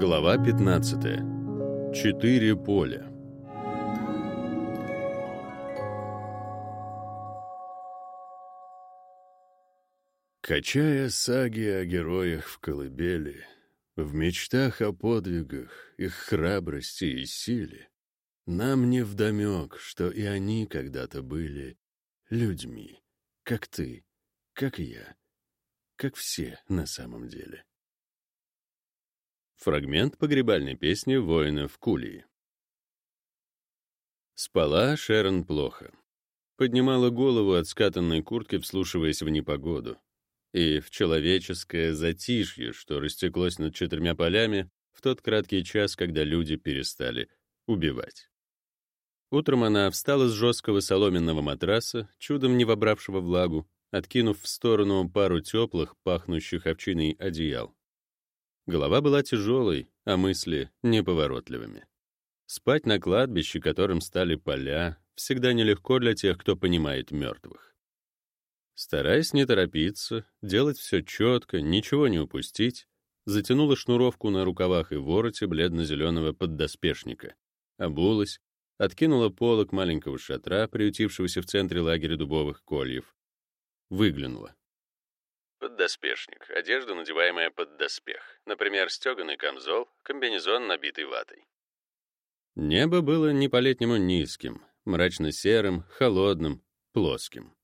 Глава 15. Четыре поля. Качая саги о героях в колыбели, в мечтах о подвигах, их храбрости и силе, нам не вдомек, что и они когда-то были людьми, как ты, как я, как все на самом деле. Фрагмент погребальной песни воина в Кулии. Спала Шерон плохо. Поднимала голову от скатанной куртки, вслушиваясь в непогоду. И в человеческое затишье, что растеклось над четырьмя полями в тот краткий час, когда люди перестали убивать. Утром она встала с жесткого соломенного матраса, чудом не вобравшего влагу, откинув в сторону пару теплых, пахнущих овчиной одеял. Голова была тяжелой, а мысли — неповоротливыми. Спать на кладбище, которым стали поля, всегда нелегко для тех, кто понимает мертвых. Стараясь не торопиться, делать все четко, ничего не упустить, затянула шнуровку на рукавах и вороте бледно-зеленого поддоспешника, обулась, откинула полок маленького шатра, приютившегося в центре лагеря дубовых кольев, выглянула. Поддоспешник — одежда, надеваемая под доспех. Например, стеганый камзол, комбинезон, набитый ватой. Небо было не по-летнему низким, мрачно-серым, холодным, плоским.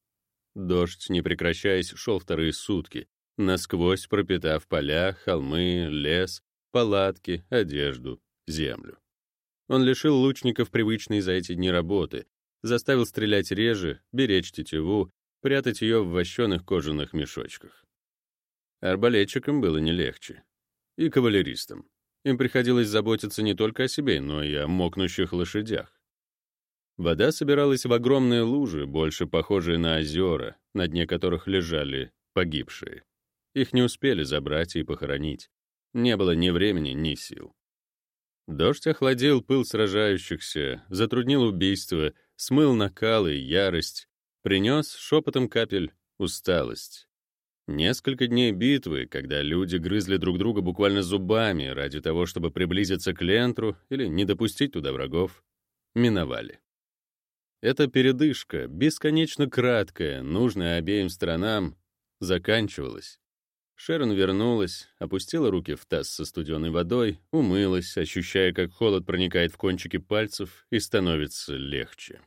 Дождь, не прекращаясь, шел вторые сутки, насквозь пропитав поля, холмы, лес, палатки, одежду, землю. Он лишил лучников привычной за эти дни работы, заставил стрелять реже, беречь тетиву, прятать ее в вощеных кожаных мешочках. Арбалетчикам было не легче. И кавалеристам. Им приходилось заботиться не только о себе, но и о мокнущих лошадях. Вода собиралась в огромные лужи, больше похожие на озера, на дне которых лежали погибшие. Их не успели забрать и похоронить. Не было ни времени, ни сил. Дождь охладил пыл сражающихся, затруднил убийство, смыл накал и ярость, принес шепотом капель усталость. Несколько дней битвы, когда люди грызли друг друга буквально зубами ради того, чтобы приблизиться к Лентру или не допустить туда врагов, миновали. Эта передышка, бесконечно краткая, нужная обеим сторонам, заканчивалась. Шерон вернулась, опустила руки в таз со студеной водой, умылась, ощущая, как холод проникает в кончики пальцев и становится легче.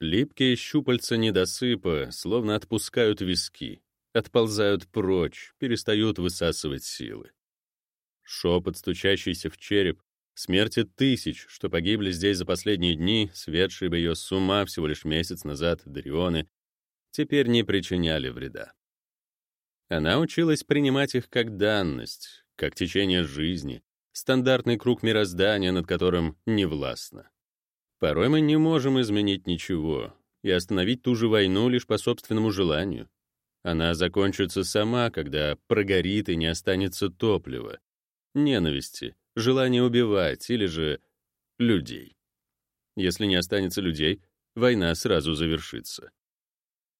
Липкие щупальца недосыпа словно отпускают виски отползают прочь, перестают высасывать силы. Шепот, стучащийся в череп, смерти тысяч, что погибли здесь за последние дни, светшие бы ее с ума всего лишь месяц назад, Дарионы, теперь не причиняли вреда. Она училась принимать их как данность, как течение жизни, стандартный круг мироздания, над которым не властно. Порой мы не можем изменить ничего и остановить ту же войну лишь по собственному желанию. Она закончится сама, когда прогорит и не останется топлива, ненависти, желания убивать или же людей. Если не останется людей, война сразу завершится.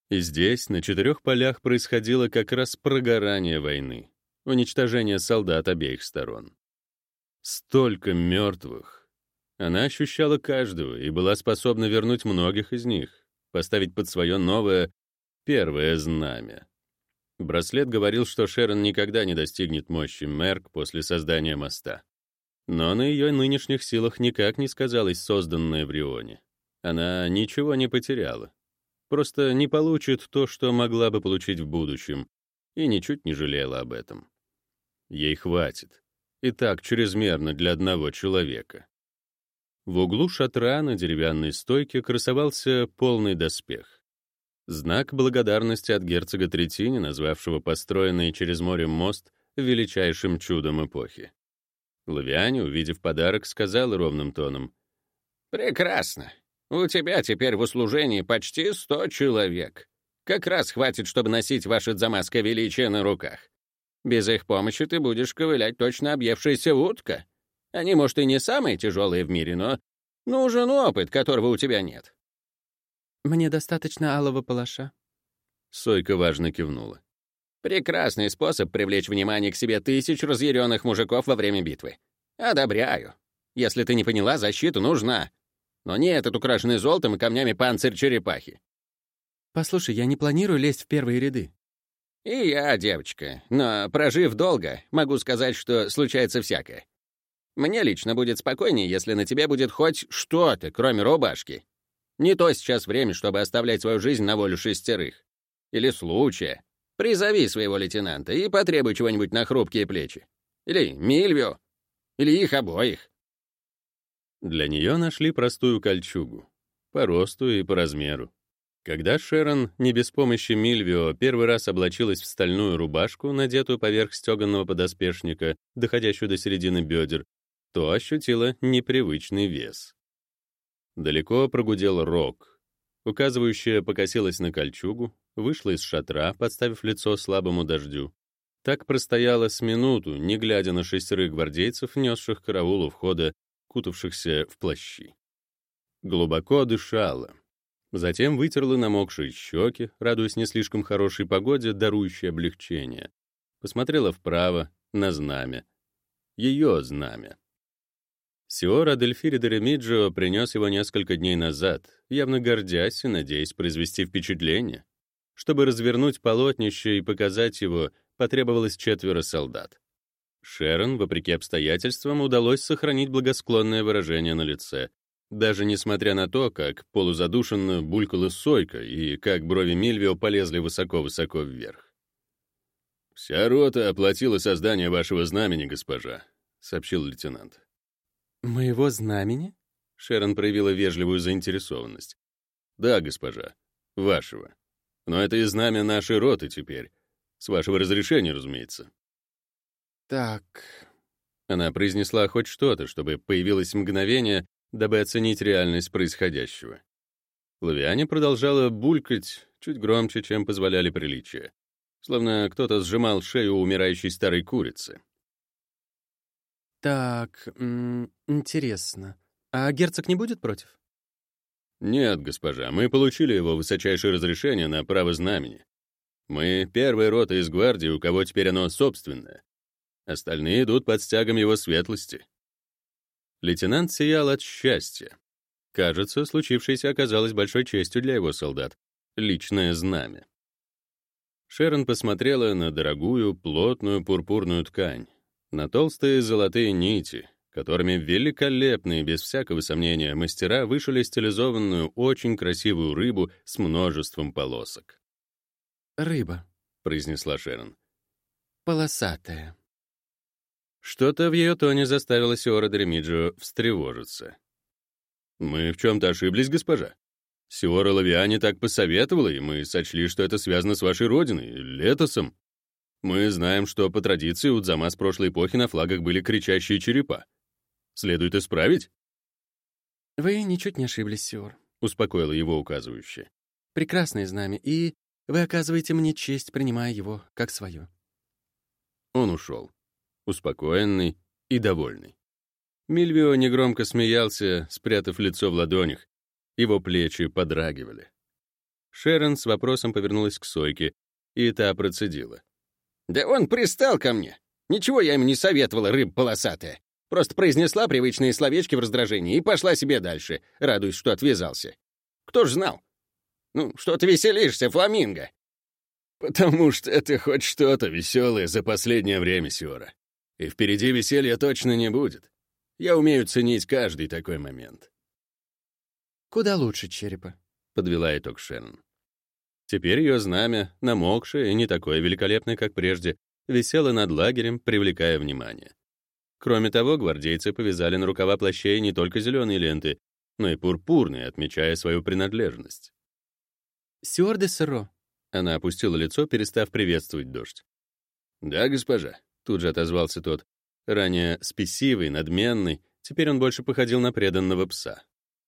И здесь, на четырех полях, происходило как раз прогорание войны, уничтожение солдат обеих сторон. Столько мертвых. Она ощущала каждого и была способна вернуть многих из них, поставить под свое новое Первое знамя. Браслет говорил, что Шерон никогда не достигнет мощи Мерк после создания моста. Но на ее нынешних силах никак не сказалось созданное в Рионе. Она ничего не потеряла. Просто не получит то, что могла бы получить в будущем, и ничуть не жалела об этом. Ей хватит. И так чрезмерно для одного человека. В углу шатра на деревянной стойке красовался полный доспех. Знак благодарности от герцога Третини, назвавшего построенный через море мост величайшим чудом эпохи. Лавиане, увидев подарок, сказал ровным тоном. «Прекрасно. У тебя теперь в услужении почти сто человек. Как раз хватит, чтобы носить ваше дзамасское величие на руках. Без их помощи ты будешь ковылять точно объевшаяся утка. Они, может, и не самые тяжелые в мире, но нужен опыт, которого у тебя нет. «Мне достаточно алого палаша». Сойка важно кивнула. «Прекрасный способ привлечь внимание к себе тысяч разъяренных мужиков во время битвы. Одобряю. Если ты не поняла, защита нужна. Но не этот украшенный золотом и камнями панцирь черепахи. Послушай, я не планирую лезть в первые ряды. И я, девочка. Но, прожив долго, могу сказать, что случается всякое. Мне лично будет спокойнее, если на тебе будет хоть что-то, кроме рубашки. Не то сейчас время, чтобы оставлять свою жизнь на волю шестерых. Или случая. Призови своего лейтенанта и потребуй чего-нибудь на хрупкие плечи. Или Мильвио. Или их обоих. Для нее нашли простую кольчугу. По росту и по размеру. Когда Шерон, не без помощи Мильвио, первый раз облачилась в стальную рубашку, надетую поверх стеганного подоспешника, доходящую до середины бедер, то ощутила непривычный вес. Далеко прогудел рог. Указывающая покосилась на кольчугу, вышла из шатра, подставив лицо слабому дождю. Так простояла с минуту, не глядя на шестерых гвардейцев, несших караул у входа, кутавшихся в плащи. Глубоко дышала, Затем вытерла намокшие щеки, радуясь не слишком хорошей погоде, дарующей облегчение. Посмотрела вправо, на знамя. Ее знамя. Сиора Дельфири Деремиджио принес его несколько дней назад, явно гордясь и надеясь произвести впечатление. Чтобы развернуть полотнище и показать его, потребовалось четверо солдат. Шерон, вопреки обстоятельствам, удалось сохранить благосклонное выражение на лице, даже несмотря на то, как полузадушенно булькала сойка и как брови Мильвио полезли высоко-высоко вверх. «Вся рота оплатила создание вашего знамени, госпожа», — сообщил лейтенант. «Моего знамени?» — Шерон проявила вежливую заинтересованность. «Да, госпожа, вашего. Но это и знамя нашей роты теперь. С вашего разрешения, разумеется». «Так...» Она произнесла хоть что-то, чтобы появилось мгновение, дабы оценить реальность происходящего. Лавиане продолжала булькать чуть громче, чем позволяли приличия, словно кто-то сжимал шею умирающей старой курицы. «Так, интересно. А герцог не будет против?» «Нет, госпожа, мы получили его высочайшее разрешение на право знамени. Мы — первая рота из гвардии, у кого теперь оно собственное. Остальные идут под стягом его светлости. Лейтенант сиял от счастья. Кажется, случившееся оказалось большой честью для его солдат. Личное знамя. Шерон посмотрела на дорогую, плотную пурпурную ткань, на толстые золотые нити, которыми великолепные, без всякого сомнения, мастера вышили стилизованную, очень красивую рыбу с множеством полосок. «Рыба», — произнесла Шерон. «Полосатая». Что-то в ее тоне заставило Сиора Дремиджио встревожиться. «Мы в чем-то ошиблись, госпожа. Сиора Лавиани так посоветовала, и мы сочли, что это связано с вашей родиной, Летосом. Мы знаем, что по традиции у Дзама с прошлой эпохи на флагах были кричащие черепа. Следует исправить?» «Вы ничуть не ошиблись, Сиор», — успокоила его указывающая. «Прекрасное знамя, и вы оказываете мне честь, принимая его как свое». Он ушел успокоенный и довольный. Мильвио негромко смеялся, спрятав лицо в ладонях. Его плечи подрагивали. Шерон с вопросом повернулась к Сойке, и та процедила. «Да он пристал ко мне. Ничего я ему не советовала, рыб полосатая. Просто произнесла привычные словечки в раздражении и пошла себе дальше, радуясь, что отвязался. Кто ж знал? Ну, что ты веселишься, фламинго?» «Потому что это хоть что-то веселое за последнее время, Сиора. И впереди веселья точно не будет. Я умею ценить каждый такой момент. «Куда лучше черепа», — подвела итог Шеннон. Теперь ее знамя, намокшее и не такое великолепное, как прежде, висело над лагерем, привлекая внимание. Кроме того, гвардейцы повязали на рукава плащей не только зеленые ленты, но и пурпурные, отмечая свою принадлежность. «Сюр де Сыро», — она опустила лицо, перестав приветствовать дождь. «Да, госпожа», Тут же отозвался тот. Ранее спесивый, надменный, теперь он больше походил на преданного пса.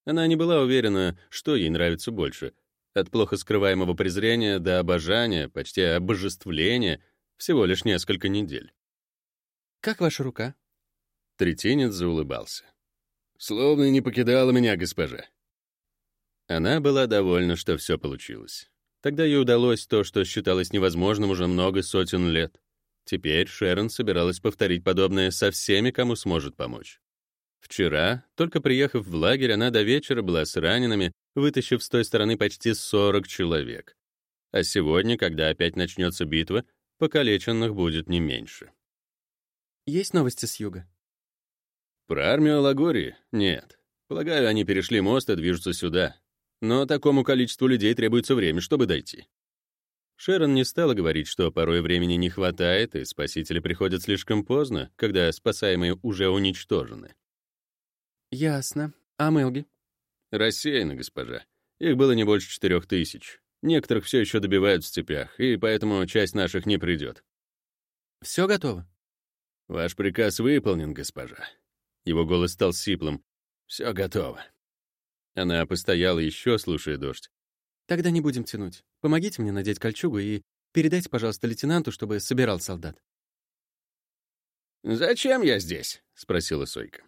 Она не была уверена, что ей нравится больше. От плохо скрываемого презрения до обожания, почти обожествления, всего лишь несколько недель. «Как ваша рука?» Третинец заулыбался. «Словно не покидала меня госпожа». Она была довольна, что все получилось. Тогда ей удалось то, что считалось невозможным уже много сотен лет Теперь Шерон собиралась повторить подобное со всеми, кому сможет помочь. Вчера, только приехав в лагерь, она до вечера была с ранеными, вытащив с той стороны почти 40 человек. А сегодня, когда опять начнется битва, покалеченных будет не меньше. Есть новости с юга? Про армию Лагории? Нет. Полагаю, они перешли мост и движутся сюда. Но такому количеству людей требуется время, чтобы дойти. Шерон не стала говорить, что порой времени не хватает, и спасители приходят слишком поздно, когда спасаемые уже уничтожены. Ясно. А Мелги? Рассеяны, госпожа. Их было не больше четырех тысяч. Некоторых все еще добивают в степях, и поэтому часть наших не придет. Все готово? Ваш приказ выполнен, госпожа. Его голос стал сиплым. Все готово. Она постояла еще, слушая дождь. Тогда не будем тянуть. Помогите мне надеть кольчугу и передайте, пожалуйста, лейтенанту, чтобы собирал солдат. «Зачем я здесь?» — спросила Сойка.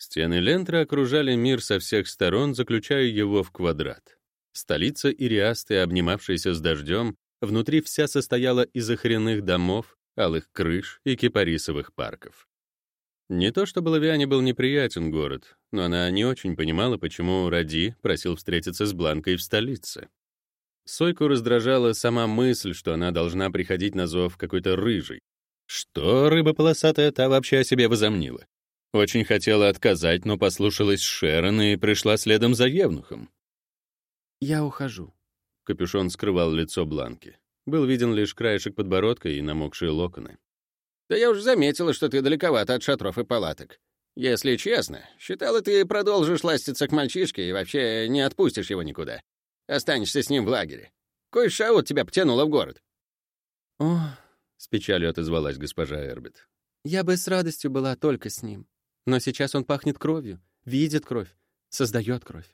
Стены Лентры окружали мир со всех сторон, заключая его в квадрат. Столица Ириасты, обнимавшаяся с дождем, внутри вся состояла из охренных домов, алых крыш и кипарисовых парков. Не то чтобы Лавиане был неприятен город, но она не очень понимала, почему Ради просил встретиться с Бланкой в столице. Сойку раздражала сама мысль, что она должна приходить на зов какой-то рыжий. Что рыба полосатая та вообще о себе возомнила? Очень хотела отказать, но послушалась Шерон и пришла следом за Евнухом. «Я ухожу». Капюшон скрывал лицо Бланки. Был виден лишь краешек подбородка и намокшие локоны. «Да я уже заметила, что ты далековато от шатров и палаток. Если честно, считала, ты продолжишь ластиться к мальчишке и вообще не отпустишь его никуда. Останешься с ним в лагере. Кой шаут тебя потянуло в город». «О», — с печалью отозвалась госпожа Эрбит. «Я бы с радостью была только с ним. Но сейчас он пахнет кровью, видит кровь, создает кровь.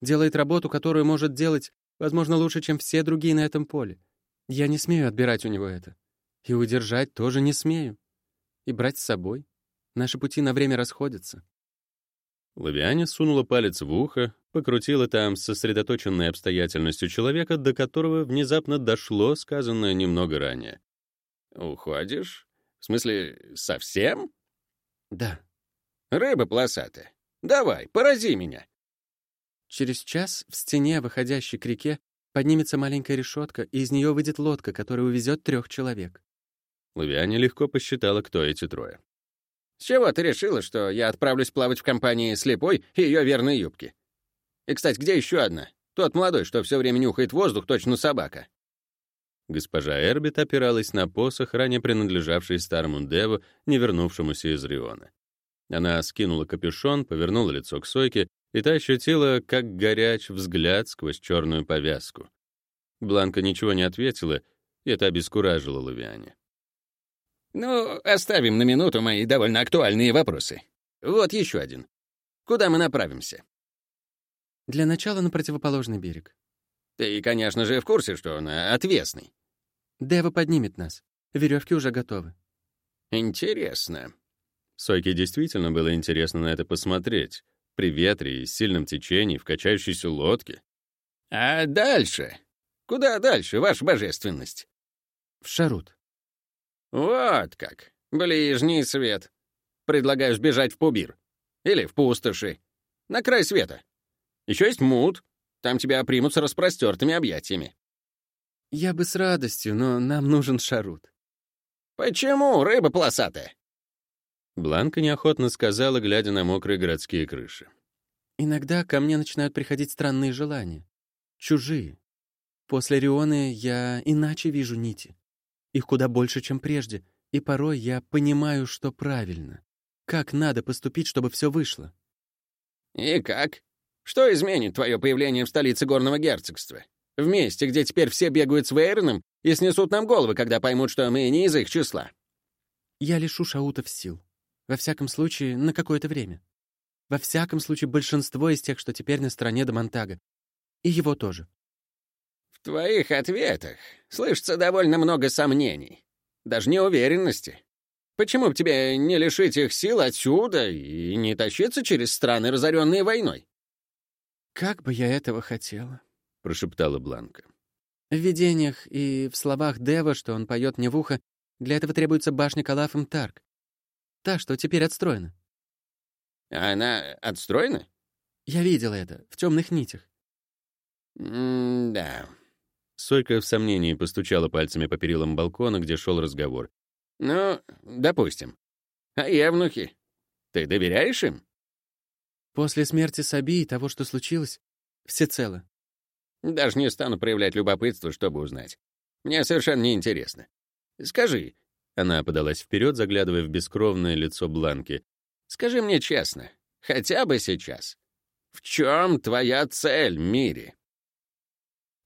Делает работу, которую может делать, возможно, лучше, чем все другие на этом поле. Я не смею отбирать у него это. И удержать тоже не смею. И брать с собой. Наши пути на время расходятся. Лавиане сунула палец в ухо, покрутила там с сосредоточенной обстоятельностью человека, до которого внезапно дошло сказанное немного ранее. «Уходишь? В смысле, совсем?» «Да», Рыба полосатая. Давай, порази меня. Через час в стене, выходящей к реке, поднимется маленькая решетка, и из нее выйдет лодка, которая увезет трех человек. Лавиане легко посчитала, кто эти трое. «С чего ты решила, что я отправлюсь плавать в компании слепой и ее верной юбки? И, кстати, где еще одна? Тот молодой, что все время нюхает воздух, точно собака». Госпожа Эрбит опиралась на посох, ранее принадлежавший старому Деву, не вернувшемуся из Риона. Она скинула капюшон, повернула лицо к Сойке, и та ощутила, как горяч взгляд сквозь черную повязку. Бланка ничего не ответила, и это обескуражило Лавиане. «Ну, оставим на минуту мои довольно актуальные вопросы. Вот еще один. Куда мы направимся?» «Для начала на противоположный берег». «Ты, конечно же, в курсе, что он отвесный». «Дева поднимет нас. Веревки уже готовы». «Интересно. Сойке действительно было интересно на это посмотреть. При ветре и сильном течении, в качающейся лодке. «А дальше? Куда дальше, ваша божественность?» «В Шарут». «Вот как. Ближний свет. Предлагаю сбежать в Пубир. Или в пустоши. На край света. Еще есть Мут. Там тебя примут с распростертыми объятиями». «Я бы с радостью, но нам нужен Шарут». «Почему, рыба полосатая?» Бланка неохотно сказала, глядя на мокрые городские крыши. «Иногда ко мне начинают приходить странные желания. Чужие. После Рионы я иначе вижу нити. Их куда больше, чем прежде, и порой я понимаю, что правильно. Как надо поступить, чтобы все вышло». «И как? Что изменит твое появление в столице горного герцогства? В месте, где теперь все бегают с Вейроном и снесут нам головы, когда поймут, что мы не из их числа?» «Я лишу Шаутов сил. Во всяком случае, на какое-то время. Во всяком случае, большинство из тех, что теперь на стороне Дамонтага. И его тоже. В твоих ответах слышится довольно много сомнений. Даже неуверенности. Почему бы тебе не лишить их сил отсюда и не тащиться через страны, разоренные войной? «Как бы я этого хотела», — прошептала Бланка. В видениях и в словах Дева, что он поет мне в ухо, Для этого требуется башня Калаф Тарк. Та, что теперь отстроена. Она отстроена? Я видела это в темных нитях. М-да. Сойка в сомнении постучала пальцами по перилам балкона, где шел разговор. Ну, допустим. А евнухи? Ты доверяешь им? После смерти Саби и того, что случилось, всецело. Даже не стану проявлять любопытство, чтобы узнать. Мне совершенно неинтересно. Скажи, она подалась вперед, заглядывая в бескровное лицо Бланки. Скажи мне честно, хотя бы сейчас. В чем твоя цель, Мири?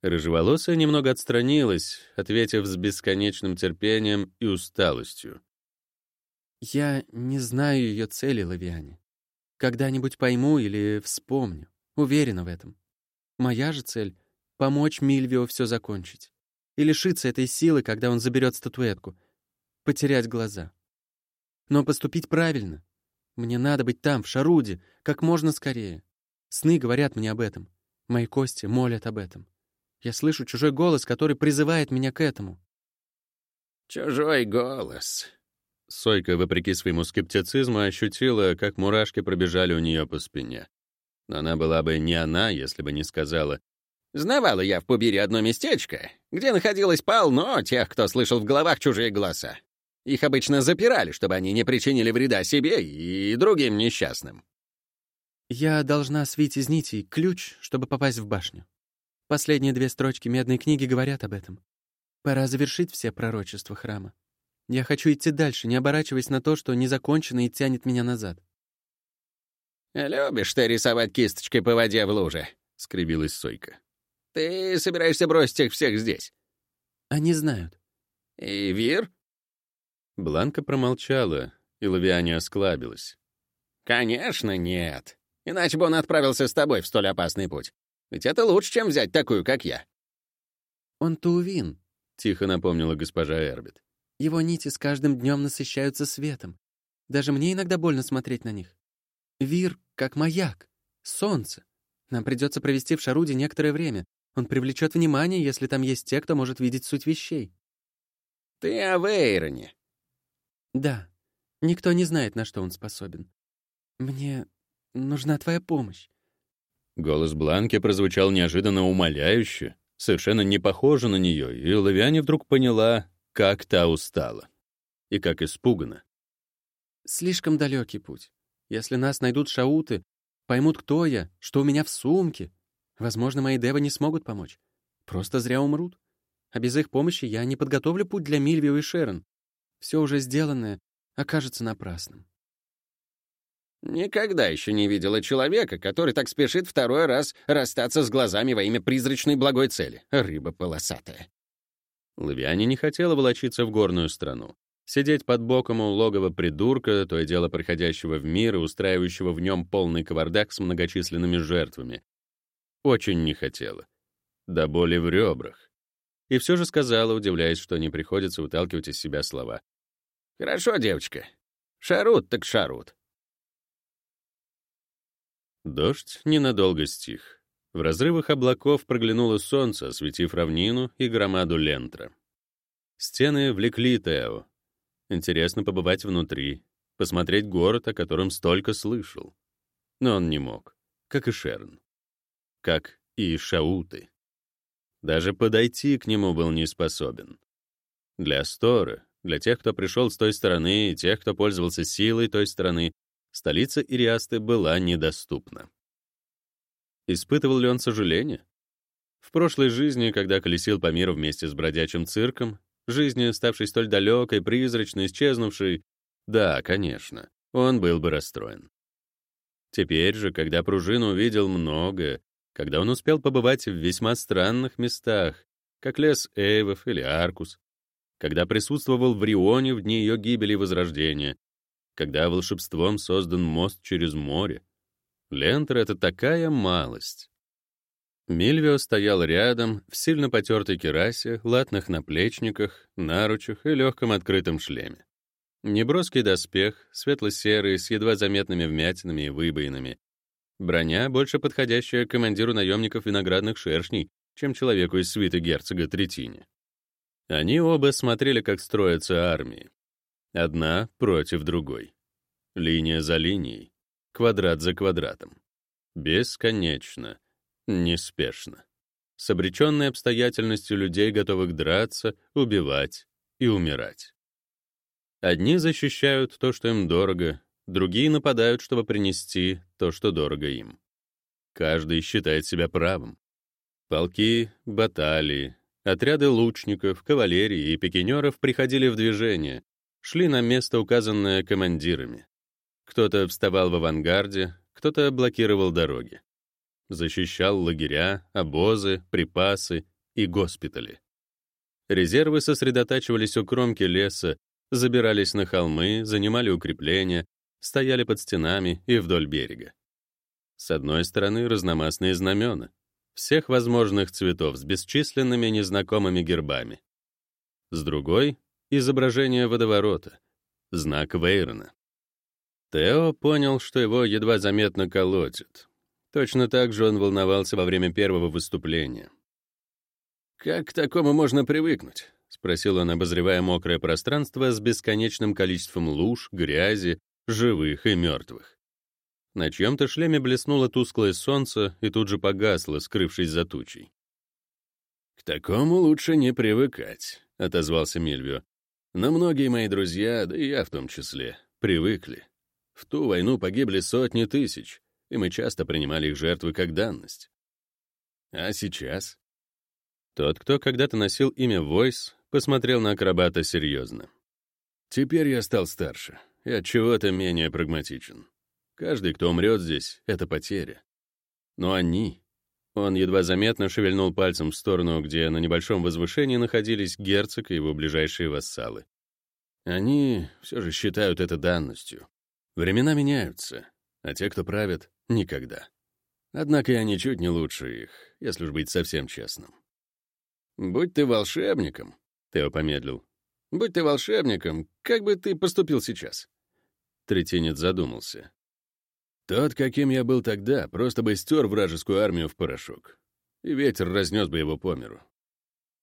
Рыжеволосая немного отстранилась, ответив с бесконечным терпением и усталостью. «Я не знаю ее цели, Лавиане. Когда-нибудь пойму или вспомню. Уверена в этом. Моя же цель — помочь Мильвио все закончить. И лишиться этой силы, когда он заберет статуэтку. Потерять глаза. Но поступить правильно. Мне надо быть там, в Шаруде, как можно скорее. Сны говорят мне об этом. Мои кости молят об этом. Я слышу чужой голос, который призывает меня к этому. Чужой голос. Сойка, вопреки своему скептицизму, ощутила, как мурашки пробежали у нее по спине. Но она была бы не она, если бы не сказала. «Знавала я в Пубире одно местечко, где находилось полно тех, кто слышал в головах чужие голоса. Их обычно запирали, чтобы они не причинили вреда себе и другим несчастным. Я должна свить из нитей ключ, чтобы попасть в башню. Последние две строчки медной книги говорят об этом. Пора завершить все пророчества храма. Я хочу идти дальше, не оборачиваясь на то, что не закончено и тянет меня назад. «Любишь ты рисовать кисточкой по воде в луже?» — скривилась Сойка. «Ты собираешься бросить их всех здесь?» «Они знают». «И Вир?» Бланка промолчала, и Лавиане осклабилась. «Конечно нет. Иначе бы он отправился с тобой в столь опасный путь. Ведь это лучше, чем взять такую, как я». «Он Туувин», — тихо напомнила госпожа Эрбит. «Его нити с каждым днем насыщаются светом. Даже мне иногда больно смотреть на них. Вир как маяк, солнце. Нам придется провести в Шаруде некоторое время. Он привлечет внимание, если там есть те, кто может видеть суть вещей». «Ты о Вейроне», да, никто не знает, на что он способен. Мне нужна твоя помощь. Голос Бланки прозвучал неожиданно умоляюще, совершенно не похоже на нее, и Лавиане вдруг поняла, как та устала. И как испугана. Слишком далекий путь. Если нас найдут шауты, поймут, кто я, что у меня в сумке. Возможно, мои девы не смогут помочь. Просто зря умрут. А без их помощи я не подготовлю путь для Мильвио и Шерон все уже сделанное окажется напрасным. Никогда еще не видела человека, который так спешит второй раз расстаться с глазами во имя призрачной благой цели. Рыба полосатая. Лавиане не хотела волочиться в горную страну. Сидеть под боком у логова придурка, то и дело проходящего в мир и устраивающего в нем полный кавардак с многочисленными жертвами. Очень не хотела. До боли в ребрах. И все же сказала, удивляясь, что не приходится выталкивать из себя слова. Хорошо, девочка. Шарут так шарут. Дождь ненадолго стих. В разрывах облаков проглянуло солнце, осветив равнину и громаду Лентра. Стены влекли Тео. Интересно побывать внутри, посмотреть город, о котором столько слышал. Но он не мог, как и Шерн. Как и Шауты. Даже подойти к нему был не способен. Для Стора, для тех, кто пришел с той стороны, и тех, кто пользовался силой той стороны, столица Ириасты была недоступна. Испытывал ли он сожаление? В прошлой жизни, когда колесил по миру вместе с бродячим цирком, жизни, ставшей столь далекой, призрачной, исчезнувшей, да, конечно, он был бы расстроен. Теперь же, когда пружину увидел много, когда он успел побывать в весьма странных местах, как лес Эйвов или Аркус, когда присутствовал в Рионе в дни ее гибели и возрождения, когда волшебством создан мост через море. Лентер — это такая малость. Мильвио стоял рядом, в сильно потертой керасе, латных наплечниках, наручах и легком открытом шлеме. Неброский доспех, светло-серый, с едва заметными вмятинами и выбоинами. Броня, больше подходящая командиру наемников виноградных шершней, чем человеку из свиты герцога Третини. Они оба смотрели, как строятся армии. Одна против другой. Линия за линией, квадрат за квадратом. Бесконечно, неспешно. С обреченной обстоятельностью людей, готовых драться, убивать и умирать. Одни защищают то, что им дорого, другие нападают, чтобы принести то, что дорого им. Каждый считает себя правым. Полки, баталии, отряды лучников, кавалерии и пикинеров приходили в движение, шли на место, указанное командирами. Кто-то вставал в авангарде, кто-то блокировал дороги. Защищал лагеря, обозы, припасы и госпитали. Резервы сосредотачивались у кромки леса, забирались на холмы, занимали укрепления, стояли под стенами и вдоль берега. С одной стороны, разномастные знамена, всех возможных цветов с бесчисленными незнакомыми гербами. С другой — изображение водоворота, знак Вейрона. Тео понял, что его едва заметно колотит. Точно так же он волновался во время первого выступления. «Как к такому можно привыкнуть?» — спросил он, обозревая мокрое пространство с бесконечным количеством луж, грязи, живых и мертвых. На чьем-то шлеме блеснуло тусклое солнце и тут же погасло, скрывшись за тучей. «К такому лучше не привыкать», — отозвался Мильвио. «Но многие мои друзья, да и я в том числе, привыкли. В ту войну погибли сотни тысяч, и мы часто принимали их жертвы как данность. А сейчас?» Тот, кто когда-то носил имя Войс, посмотрел на акробата серьезно. «Теперь я стал старше и от чего-то менее прагматичен. Каждый, кто умрет здесь, — это потеря. Но они... Он едва заметно шевельнул пальцем в сторону, где на небольшом возвышении находились герцог и его ближайшие вассалы. Они все же считают это данностью. Времена меняются, а те, кто правят, — никогда. Однако я ничуть не лучше их, если уж быть совсем честным. «Будь ты волшебником», — Тео помедлил. «Будь ты волшебником, как бы ты поступил сейчас?» Третинец задумался. Тот, каким я был тогда, просто бы стер вражескую армию в порошок. И ветер разнес бы его по миру.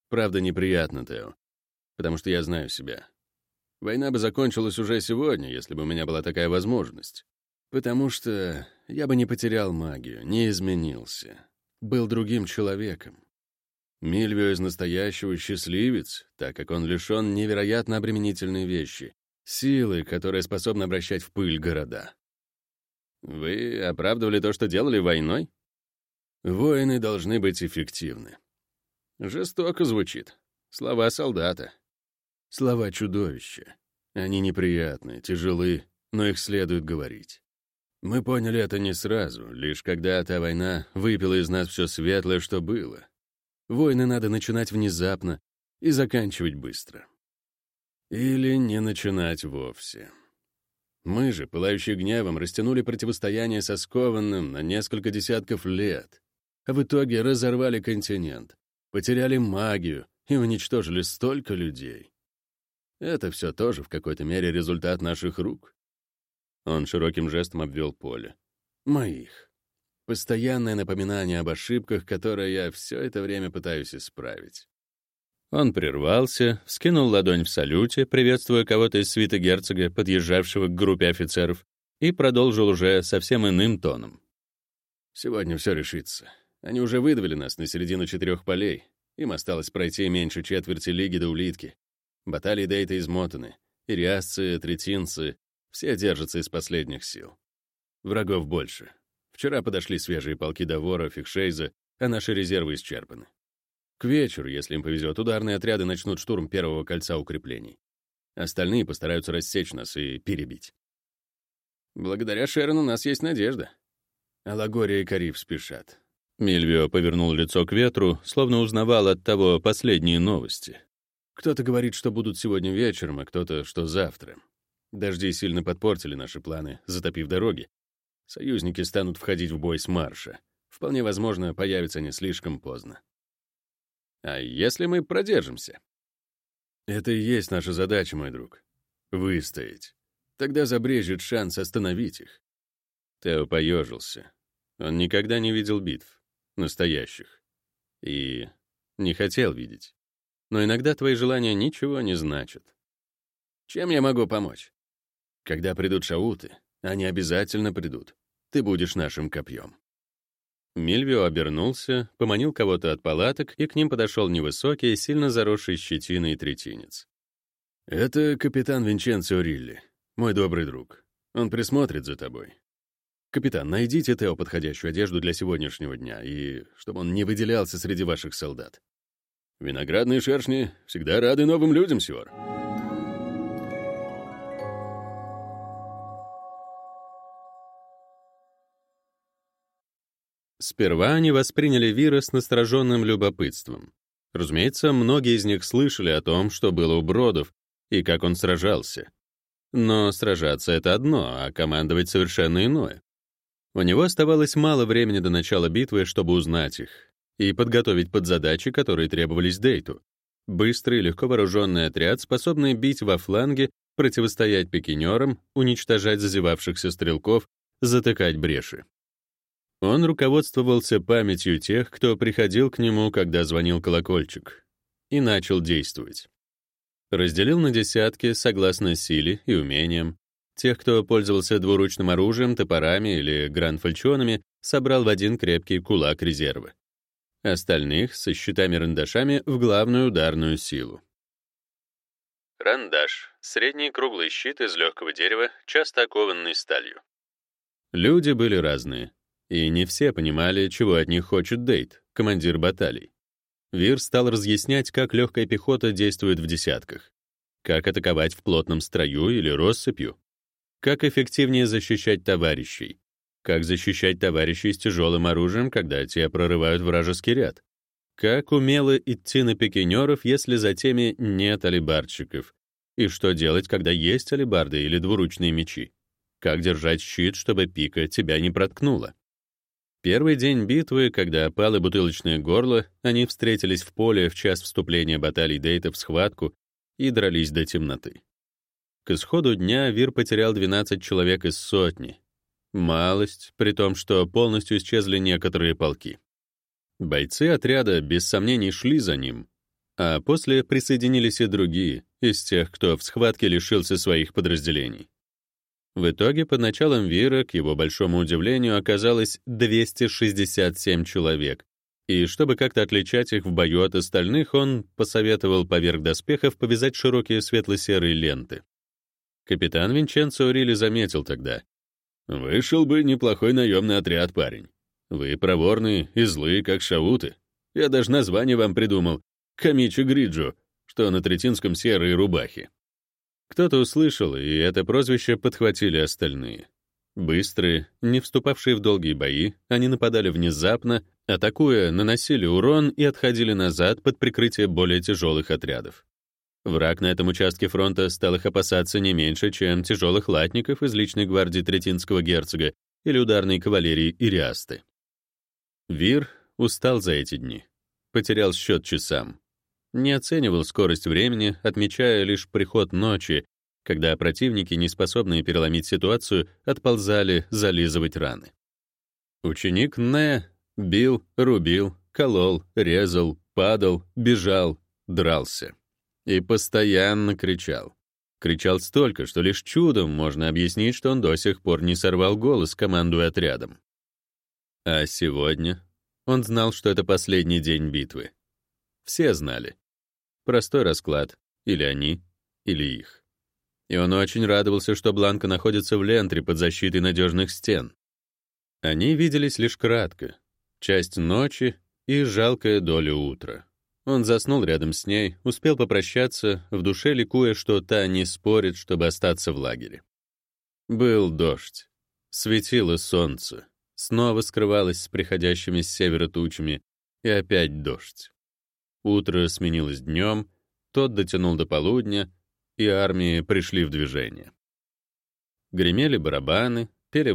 Правда, неприятно, Тео, потому что я знаю себя. Война бы закончилась уже сегодня, если бы у меня была такая возможность. Потому что я бы не потерял магию, не изменился. Был другим человеком. Мильвио из настоящего счастливец, так как он лишен невероятно обременительной вещи — силы, которая способна обращать в пыль города. Вы оправдывали то, что делали войной? Войны должны быть эффективны. Жестоко звучит. Слова солдата. Слова чудовища. Они неприятны, тяжелы, но их следует говорить. Мы поняли это не сразу, лишь когда та война выпила из нас все светлое, что было. Войны надо начинать внезапно и заканчивать быстро. Или не начинать вовсе. Мы же, пылающие гневом, растянули противостояние со скованным на несколько десятков лет, а в итоге разорвали континент, потеряли магию и уничтожили столько людей. Это все тоже в какой-то мере результат наших рук. Он широким жестом обвел поле. Моих. Постоянное напоминание об ошибках, которые я все это время пытаюсь исправить. Он прервался, вскинул ладонь в салюте, приветствуя кого-то из свита герцога, подъезжавшего к группе офицеров, и продолжил уже совсем иным тоном. «Сегодня все решится. Они уже выдавили нас на середину четырех полей. Им осталось пройти меньше четверти лиги до улитки. Баталии Дейта измотаны. Ириасцы, третинцы — все держатся из последних сил. Врагов больше. Вчера подошли свежие полки Довора, Фикшейза, а наши резервы исчерпаны. К вечеру, если им повезет, ударные отряды начнут штурм первого кольца укреплений. Остальные постараются рассечь нас и перебить. Благодаря Шерону у нас есть надежда. Алагория и Кариф спешат. Мильвио повернул лицо к ветру, словно узнавал от того последние новости. Кто-то говорит, что будут сегодня вечером, а кто-то, что завтра. Дожди сильно подпортили наши планы, затопив дороги. Союзники станут входить в бой с марша. Вполне возможно, появятся они слишком поздно. А если мы продержимся? Это и есть наша задача, мой друг. Выстоять. Тогда забрежет шанс остановить их. Тео поежился. Он никогда не видел битв. Настоящих. И не хотел видеть. Но иногда твои желания ничего не значат. Чем я могу помочь? Когда придут шауты, они обязательно придут. Ты будешь нашим копьем. Мильвио обернулся, поманил кого-то от палаток, и к ним подошел невысокий, сильно заросший щетиной третинец. «Это капитан Винченцо Рилли, мой добрый друг. Он присмотрит за тобой. Капитан, найдите Тео подходящую одежду для сегодняшнего дня, и чтобы он не выделялся среди ваших солдат. Виноградные шершни всегда рады новым людям, сёр». Сперва они восприняли Вира с настороженным любопытством. Разумеется, многие из них слышали о том, что было у Бродов, и как он сражался. Но сражаться — это одно, а командовать — совершенно иное. У него оставалось мало времени до начала битвы, чтобы узнать их и подготовить подзадачи, которые требовались Дейту. Быстрый, легко вооруженный отряд, способный бить во фланге, противостоять пикинерам, уничтожать зазевавшихся стрелков, затыкать бреши. Он руководствовался памятью тех, кто приходил к нему, когда звонил колокольчик, и начал действовать. Разделил на десятки согласно силе и умениям. Тех, кто пользовался двуручным оружием, топорами или гранфальчонами, собрал в один крепкий кулак резерва. Остальных со щитами-рандашами в главную ударную силу. Рандаш — средний круглый щит из легкого дерева, часто окованный сталью. Люди были разные. И не все понимали, чего от них хочет Дейт, командир баталий. Вир стал разъяснять, как легкая пехота действует в десятках, как атаковать в плотном строю или россыпью, как эффективнее защищать товарищей, как защищать товарищей с тяжелым оружием, когда те прорывают вражеский ряд, как умело идти на пикинеров, если за теми нет алибарчиков, и что делать, когда есть алибарды или двуручные мечи, как держать щит, чтобы пика тебя не проткнула. Первый день битвы, когда опало бутылочное горло, они встретились в поле в час вступления баталий Дейта в схватку и дрались до темноты. К исходу дня Вир потерял 12 человек из сотни. Малость, при том, что полностью исчезли некоторые полки. Бойцы отряда без сомнений шли за ним, а после присоединились и другие из тех, кто в схватке лишился своих подразделений. В итоге под началом Вира, к его большому удивлению, оказалось 267 человек. И чтобы как-то отличать их в бою от остальных, он посоветовал поверх доспехов повязать широкие светло-серые ленты. Капитан Винченцо Рилли заметил тогда. «Вышел бы неплохой наемный отряд, парень. Вы проворные и злые, как шауты. Я даже название вам придумал — Камичи Гриджо, что на третинском серые рубахи. Кто-то услышал, и это прозвище подхватили остальные. Быстрые, не вступавшие в долгие бои, они нападали внезапно, атакуя, наносили урон и отходили назад под прикрытие более тяжелых отрядов. Враг на этом участке фронта стал их опасаться не меньше, чем тяжелых латников из личной гвардии Третинского герцога или ударной кавалерии Ириасты. Вир устал за эти дни, потерял счет часам не оценивал скорость времени, отмечая лишь приход ночи, когда противники, не способные переломить ситуацию, отползали зализывать раны. Ученик Не бил, рубил, колол, резал, падал, бежал, дрался. И постоянно кричал. Кричал столько, что лишь чудом можно объяснить, что он до сих пор не сорвал голос, командуя отрядом. А сегодня он знал, что это последний день битвы. Все знали. Простой расклад. Или они, или их. И он очень радовался, что Бланка находится в Лентре под защитой надежных стен. Они виделись лишь кратко. Часть ночи и жалкая доля утра. Он заснул рядом с ней, успел попрощаться, в душе ликуя, что та не спорит, чтобы остаться в лагере. Был дождь. Светило солнце. Снова скрывалось с приходящими с севера тучами. И опять дождь. Утро сменилось днем, тот дотянул до полудня, и армии пришли в движение. Гремели барабаны, пели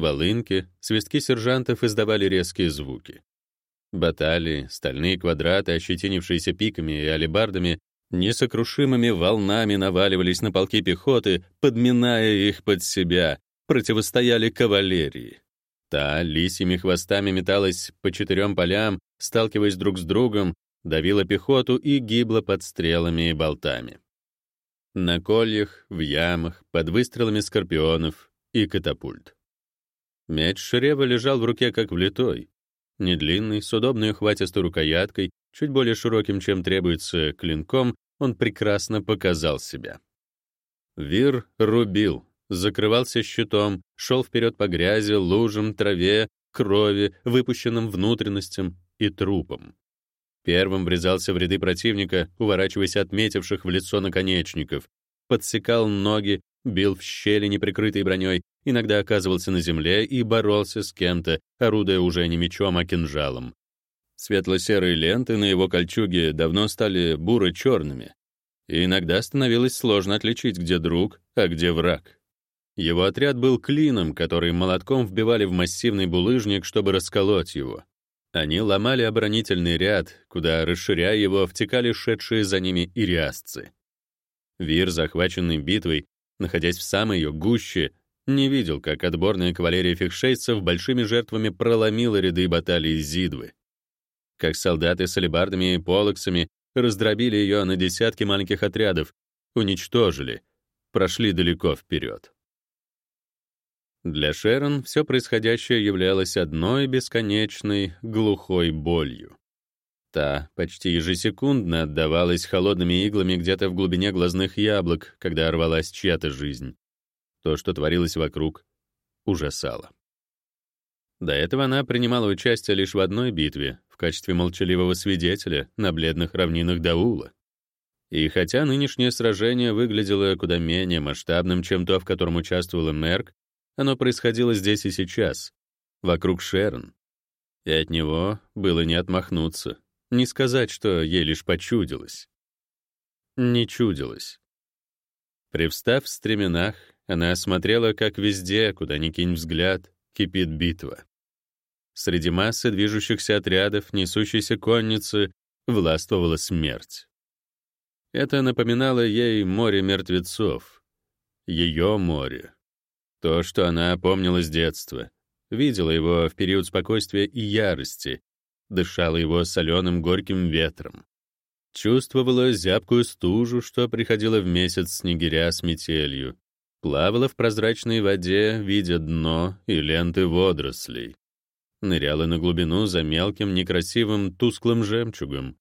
свистки сержантов издавали резкие звуки. Баталии, стальные квадраты, ощетинившиеся пиками и алебардами, несокрушимыми волнами наваливались на полки пехоты, подминая их под себя, противостояли кавалерии. Та лисьими хвостами металась по четырем полям, сталкиваясь друг с другом, давила пехоту и гибла под стрелами и болтами. На кольях, в ямах, под выстрелами скорпионов и катапульт. Меч Шрева лежал в руке как влитой. Недлинный, с удобной ухватистой рукояткой, чуть более широким, чем требуется, клинком, он прекрасно показал себя. Вир рубил, закрывался щитом, шел вперед по грязи, лужам, траве, крови, выпущенным внутренностям и трупам. Первым врезался в ряды противника, уворачиваясь от метивших в лицо наконечников, подсекал ноги, бил в щели, неприкрытой броней, иногда оказывался на земле и боролся с кем-то, орудуя уже не мечом, а кинжалом. Светло-серые ленты на его кольчуге давно стали буро-черными, и иногда становилось сложно отличить, где друг, а где враг. Его отряд был клином, который молотком вбивали в массивный булыжник, чтобы расколоть его. Они ломали оборонительный ряд, куда, расширяя его, втекали шедшие за ними ириасцы. Вир, захваченный битвой, находясь в самой ее гуще, не видел, как отборная кавалерия фихшейцев большими жертвами проломила ряды баталии Зидвы. Как солдаты с алебардами и полоксами раздробили ее на десятки маленьких отрядов, уничтожили, прошли далеко вперед. Для Шерон все происходящее являлось одной бесконечной глухой болью. Та почти ежесекундно отдавалась холодными иглами где-то в глубине глазных яблок, когда рвалась чья-то жизнь. То, что творилось вокруг, ужасало. До этого она принимала участие лишь в одной битве в качестве молчаливого свидетеля на бледных равнинах Даула. И хотя нынешнее сражение выглядело куда менее масштабным, чем то, в котором участвовала Мерк, оно происходило здесь и сейчас, вокруг Шерон. И от него было не отмахнуться, не сказать, что ей лишь почудилось. Не чудилось. Привстав в стременах, она осмотрела, как везде, куда ни кинь взгляд, кипит битва. Среди массы движущихся отрядов, несущейся конницы, властвовала смерть. Это напоминало ей море мертвецов. Ее море. То, что она помнила с детства, видела его в период спокойствия и ярости, дышала его соленым горьким ветром. Чувствовала зябкую стужу, что приходила в месяц снегиря с метелью, плавала в прозрачной воде, видя дно и ленты водорослей, ныряла на глубину за мелким, некрасивым, тусклым жемчугом,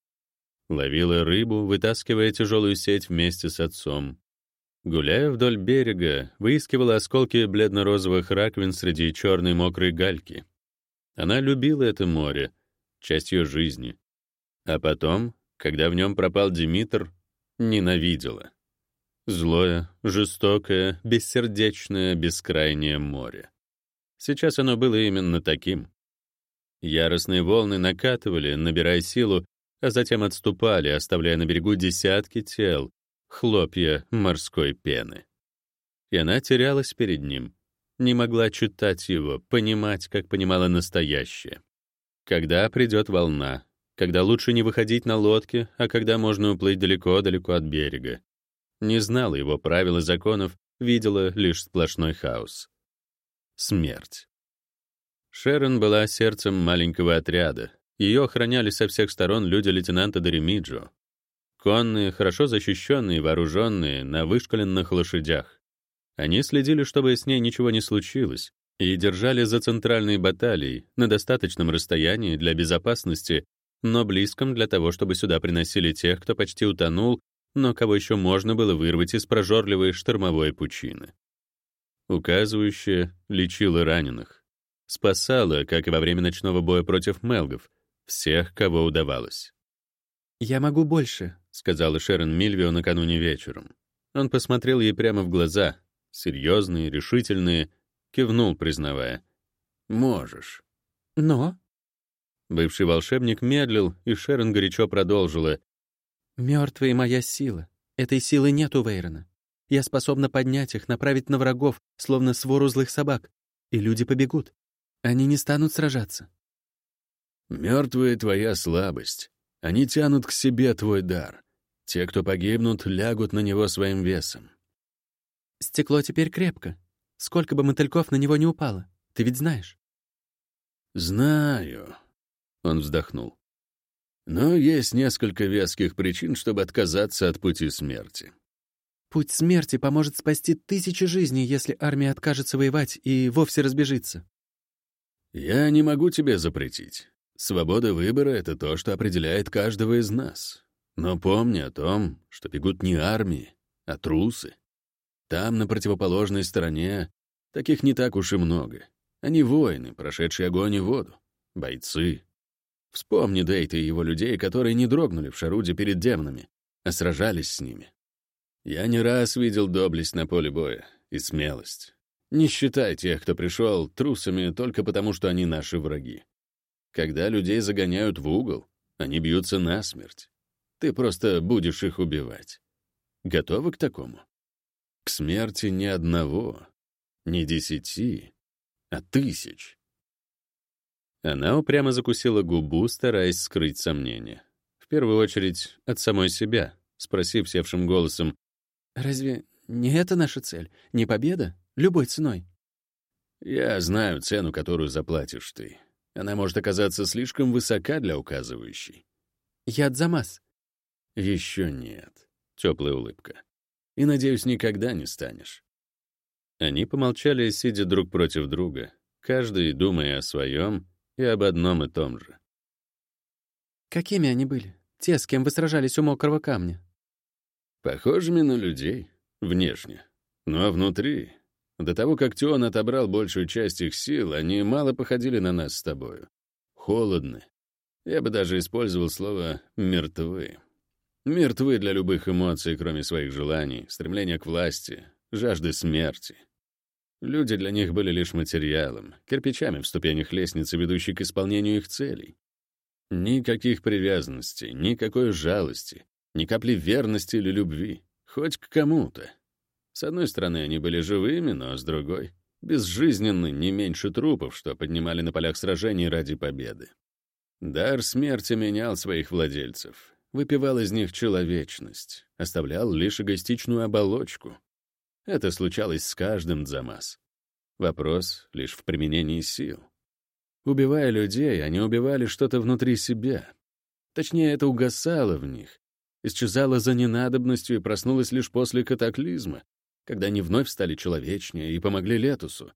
ловила рыбу, вытаскивая тяжелую сеть вместе с отцом, Гуляя вдоль берега, выискивала осколки бледно-розовых раковин среди черной мокрой гальки. Она любила это море, часть ее жизни. А потом, когда в нем пропал Димитр, ненавидела. Злое, жестокое, бессердечное, бескрайнее море. Сейчас оно было именно таким. Яростные волны накатывали, набирая силу, а затем отступали, оставляя на берегу десятки тел, хлопья морской пены. И она терялась перед ним, не могла читать его, понимать, как понимала настоящее. Когда придет волна, когда лучше не выходить на лодке, а когда можно уплыть далеко-далеко от берега. Не знала его правил и законов, видела лишь сплошной хаос. Смерть. Шерон была сердцем маленького отряда. Ее охраняли со всех сторон люди лейтенанта Доремиджо, Конные, хорошо защищенные, вооруженные, на вышкаленных лошадях. Они следили, чтобы с ней ничего не случилось, и держали за центральной баталией на достаточном расстоянии для безопасности, но близком для того, чтобы сюда приносили тех, кто почти утонул, но кого еще можно было вырвать из прожорливой штормовой пучины. Указывающая лечила раненых. Спасала, как и во время ночного боя против мелгов, всех, кого удавалось. «Я могу больше», — сказала Шерон Мильвио накануне вечером. Он посмотрел ей прямо в глаза, серьезные, решительные, кивнул, признавая. «Можешь». «Но?» Бывший волшебник медлил, и Шерон горячо продолжила. «Мертвые — моя сила. Этой силы нет у Вейрона. Я способна поднять их, направить на врагов, словно свору злых собак, и люди побегут. Они не станут сражаться». «Мертвые — твоя слабость. Они тянут к себе твой дар. Те, кто погибнут, лягут на него своим весом. Стекло теперь крепко. Сколько бы мотыльков на него не упало. Ты ведь знаешь? Знаю. Он вздохнул. Но есть несколько веских причин, чтобы отказаться от пути смерти. Путь смерти поможет спасти тысячи жизней, если армия откажется воевать и вовсе разбежится. Я не могу тебе запретить. Свобода выбора — это то, что определяет каждого из нас. Но помни о том, что бегут не армии, а трусы. Там, на противоположной стороне, таких не так уж и много. Они воины, прошедшие огонь и воду, бойцы. Вспомни Дейта и его людей, которые не дрогнули в шаруде перед демонами, а сражались с ними. Я не раз видел доблесть на поле боя и смелость. Не считай тех, кто пришел, трусами только потому, что они наши враги. Когда людей загоняют в угол, они бьются насмерть. Ты просто будешь их убивать. Готовы к такому? К смерти ни одного, не десяти, а тысяч. Она упрямо закусила губу, стараясь скрыть сомнения. В первую очередь от самой себя, спросив севшим голосом, Разве не это наша цель? Не победа? Любой ценой. Я знаю цену, которую заплатишь ты. Она может оказаться слишком высока для указывающей. Яд Замас. Еще нет. Теплая улыбка. И, надеюсь, никогда не станешь. Они помолчали, сидя друг против друга, каждый думая о своем и об одном и том же. Какими они были? Те, с кем вы сражались у мокрого камня? Похожими на людей, внешне. Ну а внутри, до того, как Тион отобрал большую часть их сил, они мало походили на нас с тобою. Холодны. Я бы даже использовал слово «мертвы». Мертвы для любых эмоций, кроме своих желаний, стремления к власти, жажды смерти. Люди для них были лишь материалом, кирпичами в ступенях лестницы, ведущей к исполнению их целей. Никаких привязанностей, никакой жалости, ни капли верности или любви, хоть к кому-то. С одной стороны, они были живыми, но с другой — безжизненны не меньше трупов, что поднимали на полях сражений ради победы. Дар смерти менял своих владельцев, выпивал из них человечность, оставлял лишь эгоистичную оболочку. Это случалось с каждым Дзамас. Вопрос лишь в применении сил. Убивая людей, они убивали что-то внутри себя. Точнее, это угасало в них, исчезала за ненадобностью и проснулась лишь после катаклизма, когда они вновь стали человечнее и помогли Летусу.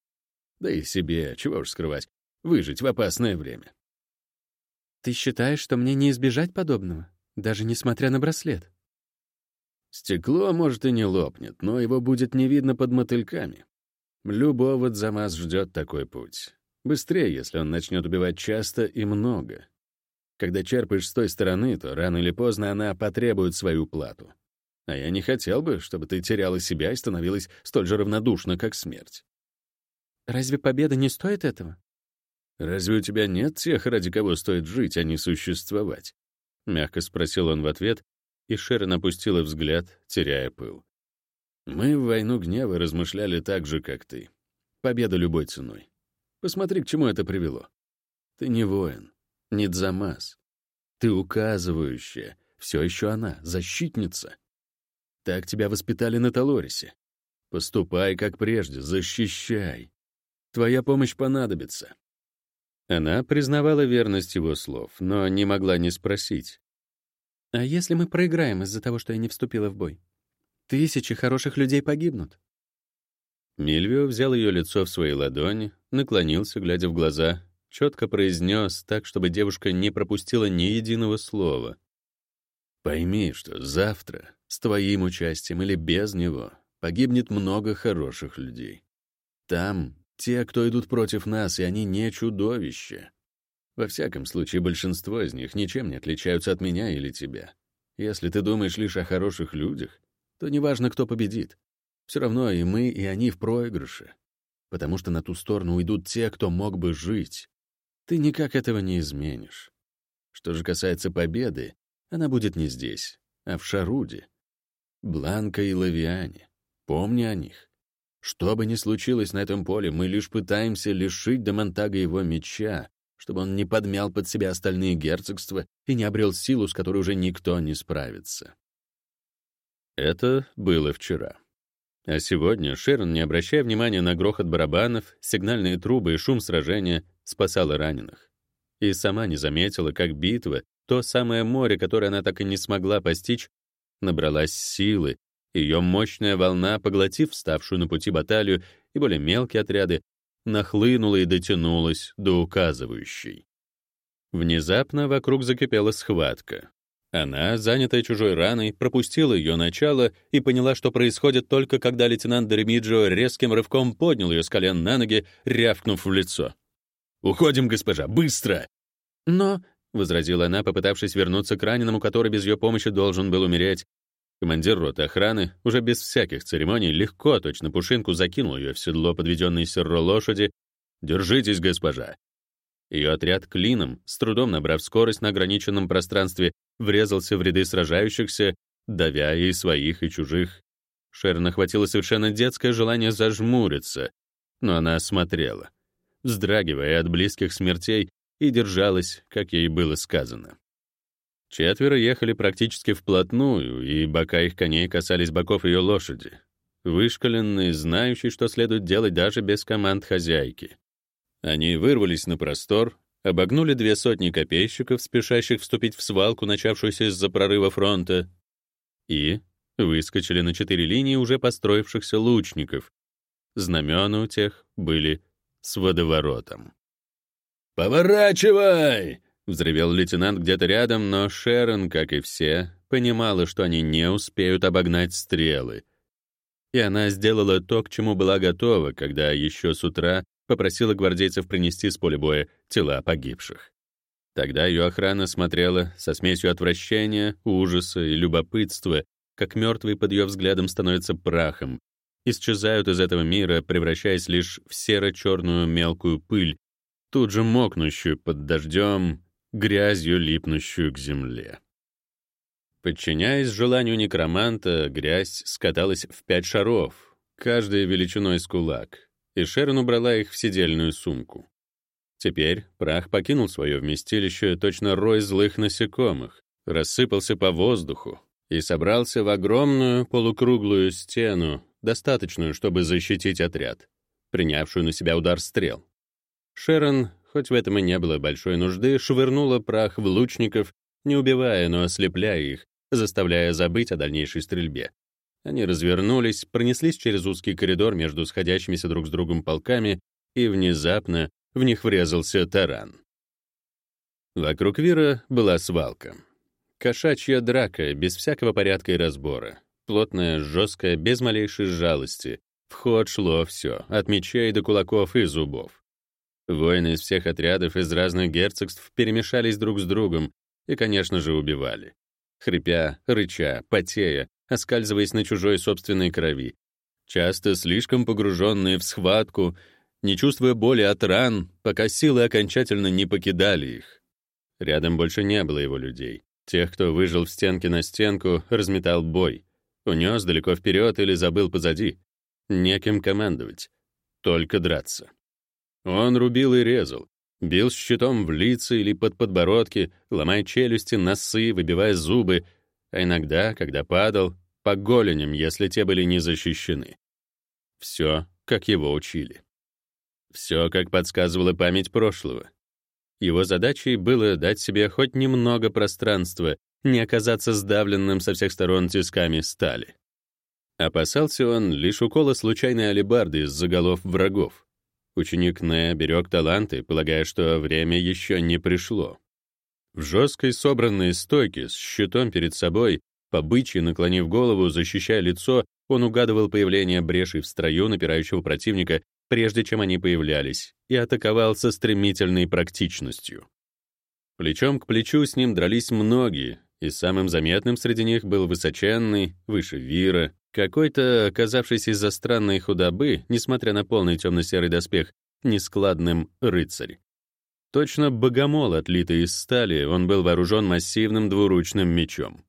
Да и себе, чего уж скрывать, выжить в опасное время. «Ты считаешь, что мне не избежать подобного, даже несмотря на браслет?» Стекло, может, и не лопнет, но его будет не видно под мотыльками. Любого Дзамас ждет такой путь. Быстрее, если он начнет убивать часто и много. Когда черпаешь с той стороны, то рано или поздно она потребует свою плату. А я не хотел бы, чтобы ты теряла себя и становилась столь же равнодушна, как смерть. Разве победа не стоит этого? Разве у тебя нет тех, ради кого стоит жить, а не существовать? Мягко спросил он в ответ, и Шерон опустила взгляд, теряя пыл. Мы в войну гнева размышляли так же, как ты. Победа любой ценой. Посмотри, к чему это привело. Ты не воин, не Дзамас. Ты указывающая, все еще она, защитница. Так тебя воспитали на Талорисе. Поступай, как прежде, защищай. Твоя помощь понадобится. Она признавала верность его слов, но не могла не спросить. «А если мы проиграем из-за того, что я не вступила в бой? Тысячи хороших людей погибнут». Мильвио взял ее лицо в свои ладони, наклонился, глядя в глаза, четко произнес так, чтобы девушка не пропустила ни единого слова. «Пойми, что завтра, с твоим участием или без него, погибнет много хороших людей. Там те, кто идут против нас, и они не чудовища. Во всяком случае, большинство из них ничем не отличаются от меня или тебя. Если ты думаешь лишь о хороших людях, то неважно, кто победит. Все равно и мы, и они в проигрыше. Потому что на ту сторону уйдут те, кто мог бы жить. Ты никак этого не изменишь. Что же касается победы, она будет не здесь, а в Шаруде. Бланка и Лавиане. Помни о них. Что бы ни случилось на этом поле, мы лишь пытаемся лишить Демонтага его меча, чтобы он не подмял под себя остальные герцогства и не обрел силу, с которой уже никто не справится. Это было вчера. А сегодня Шерон, не обращая внимания на грохот барабанов, сигнальные трубы и шум сражения, спасала раненых. И сама не заметила, как битва, то самое море, которое она так и не смогла постичь, набралась силы. Ее мощная волна, поглотив вставшую на пути баталию и более мелкие отряды, нахлынула и дотянулась до указывающей. Внезапно вокруг закипела схватка. Она, занятая чужой раной, пропустила ее начало и поняла, что происходит только когда лейтенант Деремиджо резким рывком поднял ее с колен на ноги, рявкнув в лицо. «Уходим, госпожа, быстро!» «Но...» — возразила она, попытавшись вернуться к раненому, который без ее помощи должен был умереть. Командир роты охраны, уже без всяких церемоний, легко, точно пушинку, закинул ее в седло подведенной серро лошади. «Держитесь, госпожа!» Ее отряд клином, с трудом набрав скорость на ограниченном пространстве, врезался в ряды сражающихся, давя и своих, и чужих. Шерон охватило совершенно детское желание зажмуриться, но она смотрела, вздрагивая от близких смертей, и держалась, как ей было сказано. Четверо ехали практически вплотную, и бока их коней касались боков ее лошади. Вышкаленные, знающие, что следует делать даже без команд хозяйки. Они вырвались на простор, обогнули две сотни копейщиков, спешащих вступить в свалку, начавшуюся из-за прорыва фронта, и выскочили на четыре линии уже построившихся лучников. Знамена у тех были с водоворотом. «Поворачивай!» — взревел лейтенант где-то рядом, но Шерон, как и все, понимала, что они не успеют обогнать стрелы. И она сделала то, к чему была готова, когда еще с утра попросила гвардейцев принести с поля боя тела погибших. Тогда ее охрана смотрела со смесью отвращения, ужаса и любопытства, как мертвые под ее взглядом становятся прахом, исчезают из этого мира, превращаясь лишь в серо-черную мелкую пыль, тут же мокнущую под дождем, грязью липнущую к земле. Подчиняясь желанию некроманта, грязь скаталась в пять шаров, каждая величиной с кулак, и Шерон убрала их в сидельную сумку. Теперь прах покинул свое вместилище, точно рой злых насекомых, рассыпался по воздуху и собрался в огромную полукруглую стену, достаточную, чтобы защитить отряд, принявшую на себя удар стрел. Шерон, хоть в этом и не было большой нужды, швырнула прах в лучников, не убивая, но ослепляя их, заставляя забыть о дальнейшей стрельбе. Они развернулись, пронеслись через узкий коридор между сходящимися друг с другом полками, и внезапно в них врезался таран. Вокруг Вира была свалка. Кошачья драка, без всякого порядка и разбора. Плотная, жесткая, без малейшей жалости. В ход шло все, от мечей до кулаков и зубов. Воины из всех отрядов из разных герцогств перемешались друг с другом и, конечно же, убивали. Хрипя, рыча, потея, оскальзываясь на чужой собственной крови, часто слишком погруженные в схватку, не чувствуя боли от ран, пока силы окончательно не покидали их. Рядом больше не было его людей. Тех, кто выжил в стенке на стенку, разметал бой. Унес далеко вперед или забыл позади. Неким командовать. Только драться. Он рубил и резал. Бил щитом в лица или под подбородки, ломая челюсти, носы, выбивая зубы — а иногда, когда падал, по голеням, если те были не защищены. Все, как его учили. Все, как подсказывала память прошлого. Его задачей было дать себе хоть немного пространства, не оказаться сдавленным со всех сторон тисками стали. Опасался он лишь укола случайной алебарды из заголов врагов. Ученик Не берег таланты, полагая, что время еще не пришло. В жесткой собранной стойке, с щитом перед собой, по бычьи наклонив голову, защищая лицо, он угадывал появление брешей в строю напирающего противника, прежде чем они появлялись, и атаковал со стремительной практичностью. Плечом к плечу с ним дрались многие, и самым заметным среди них был высоченный, выше Вира, какой-то, оказавшийся из-за странной худобы, несмотря на полный темно-серый доспех, нескладным рыцарь. Точно богомол, отлитый из стали, он был вооружен массивным двуручным мечом.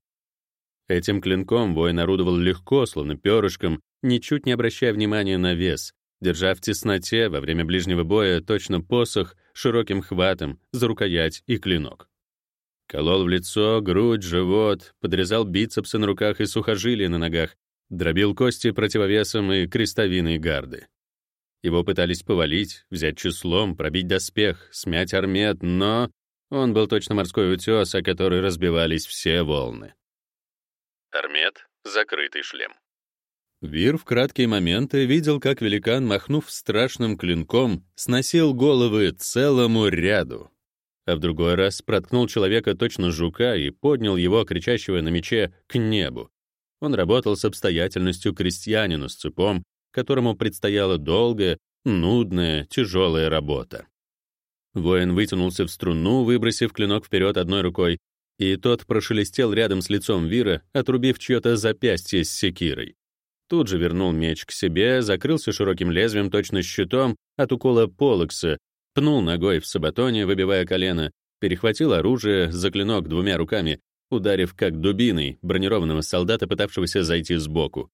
Этим клинком воин орудовал легко, словно перышком, ничуть не обращая внимания на вес, держа в тесноте во время ближнего боя точно посох широким хватом за рукоять и клинок. Колол в лицо, грудь, живот, подрезал бицепсы на руках и сухожилия на ногах, дробил кости противовесом и крестовиной гарды. Его пытались повалить, взять числом, пробить доспех, смять армет, но Он был точно морской утес, о который разбивались все волны. Армет — закрытый шлем. Вир в краткие моменты видел, как великан, махнув страшным клинком, сносил головы целому ряду, а в другой раз проткнул человека точно жука и поднял его, кричащего на мече, к небу. Он работал с обстоятельностью крестьянина с цепом, которому предстояла долгая, нудная, тяжелая работа. Воин вытянулся в струну, выбросив клинок вперед одной рукой, и тот прошелестел рядом с лицом Вира, отрубив чье-то запястье с секирой. Тут же вернул меч к себе, закрылся широким лезвием, точно щитом, от укола полокса, пнул ногой в сабатоне, выбивая колено, перехватил оружие за клинок двумя руками, ударив как дубиной бронированного солдата, пытавшегося зайти сбоку.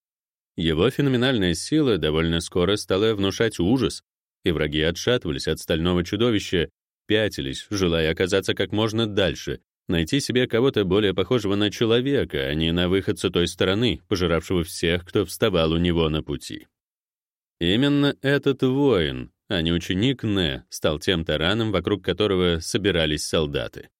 Его феноменальная сила довольно скоро стала внушать ужас, и враги отшатывались от стального чудовища, пятились, желая оказаться как можно дальше, найти себе кого-то более похожего на человека, а не на выходца той стороны, пожиравшего всех, кто вставал у него на пути. Именно этот воин, а не ученик Не, стал тем тараном, вокруг которого собирались солдаты.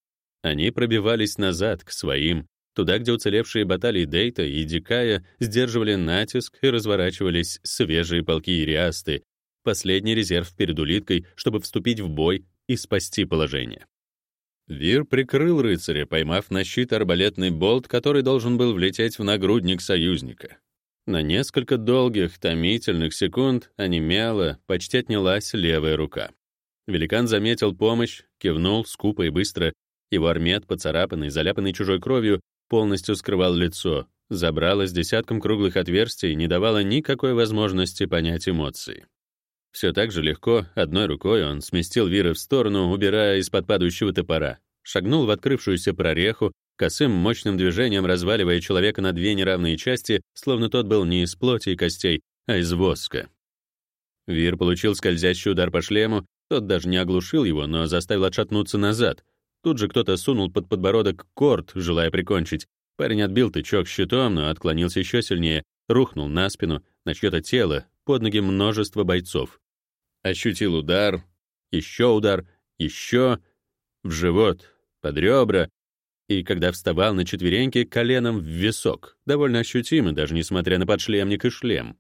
Они пробивались назад, к своим, туда, где уцелевшие баталии Дейта и Дикая сдерживали натиск и разворачивались свежие полки Ириасты, последний резерв перед улиткой, чтобы вступить в бой и спасти положение. Вир прикрыл рыцаря, поймав на щит арбалетный болт, который должен был влететь в нагрудник союзника. На несколько долгих, томительных секунд онемела, почти отнялась левая рука. Великан заметил помощь, кивнул скупо и быстро. Его армет, поцарапанный, заляпанный чужой кровью, полностью скрывал лицо, забрала с десятком круглых отверстий и не давала никакой возможности понять эмоции. Все так же легко, одной рукой он сместил Вира в сторону, убирая из-под падающего топора, шагнул в открывшуюся прореху, косым мощным движением разваливая человека на две неравные части, словно тот был не из плоти и костей, а из воска. Вир получил скользящий удар по шлему, тот даже не оглушил его, но заставил отшатнуться назад. Тут же кто-то сунул под подбородок корт, желая прикончить. Парень отбил тычок щитом, но отклонился еще сильнее, рухнул на спину, на чье-то тело, под ноги множество бойцов. Ощутил удар, еще удар, еще в живот, под ребра, и когда вставал на четвереньки, коленом в висок, довольно ощутимо, даже несмотря на подшлемник и шлем.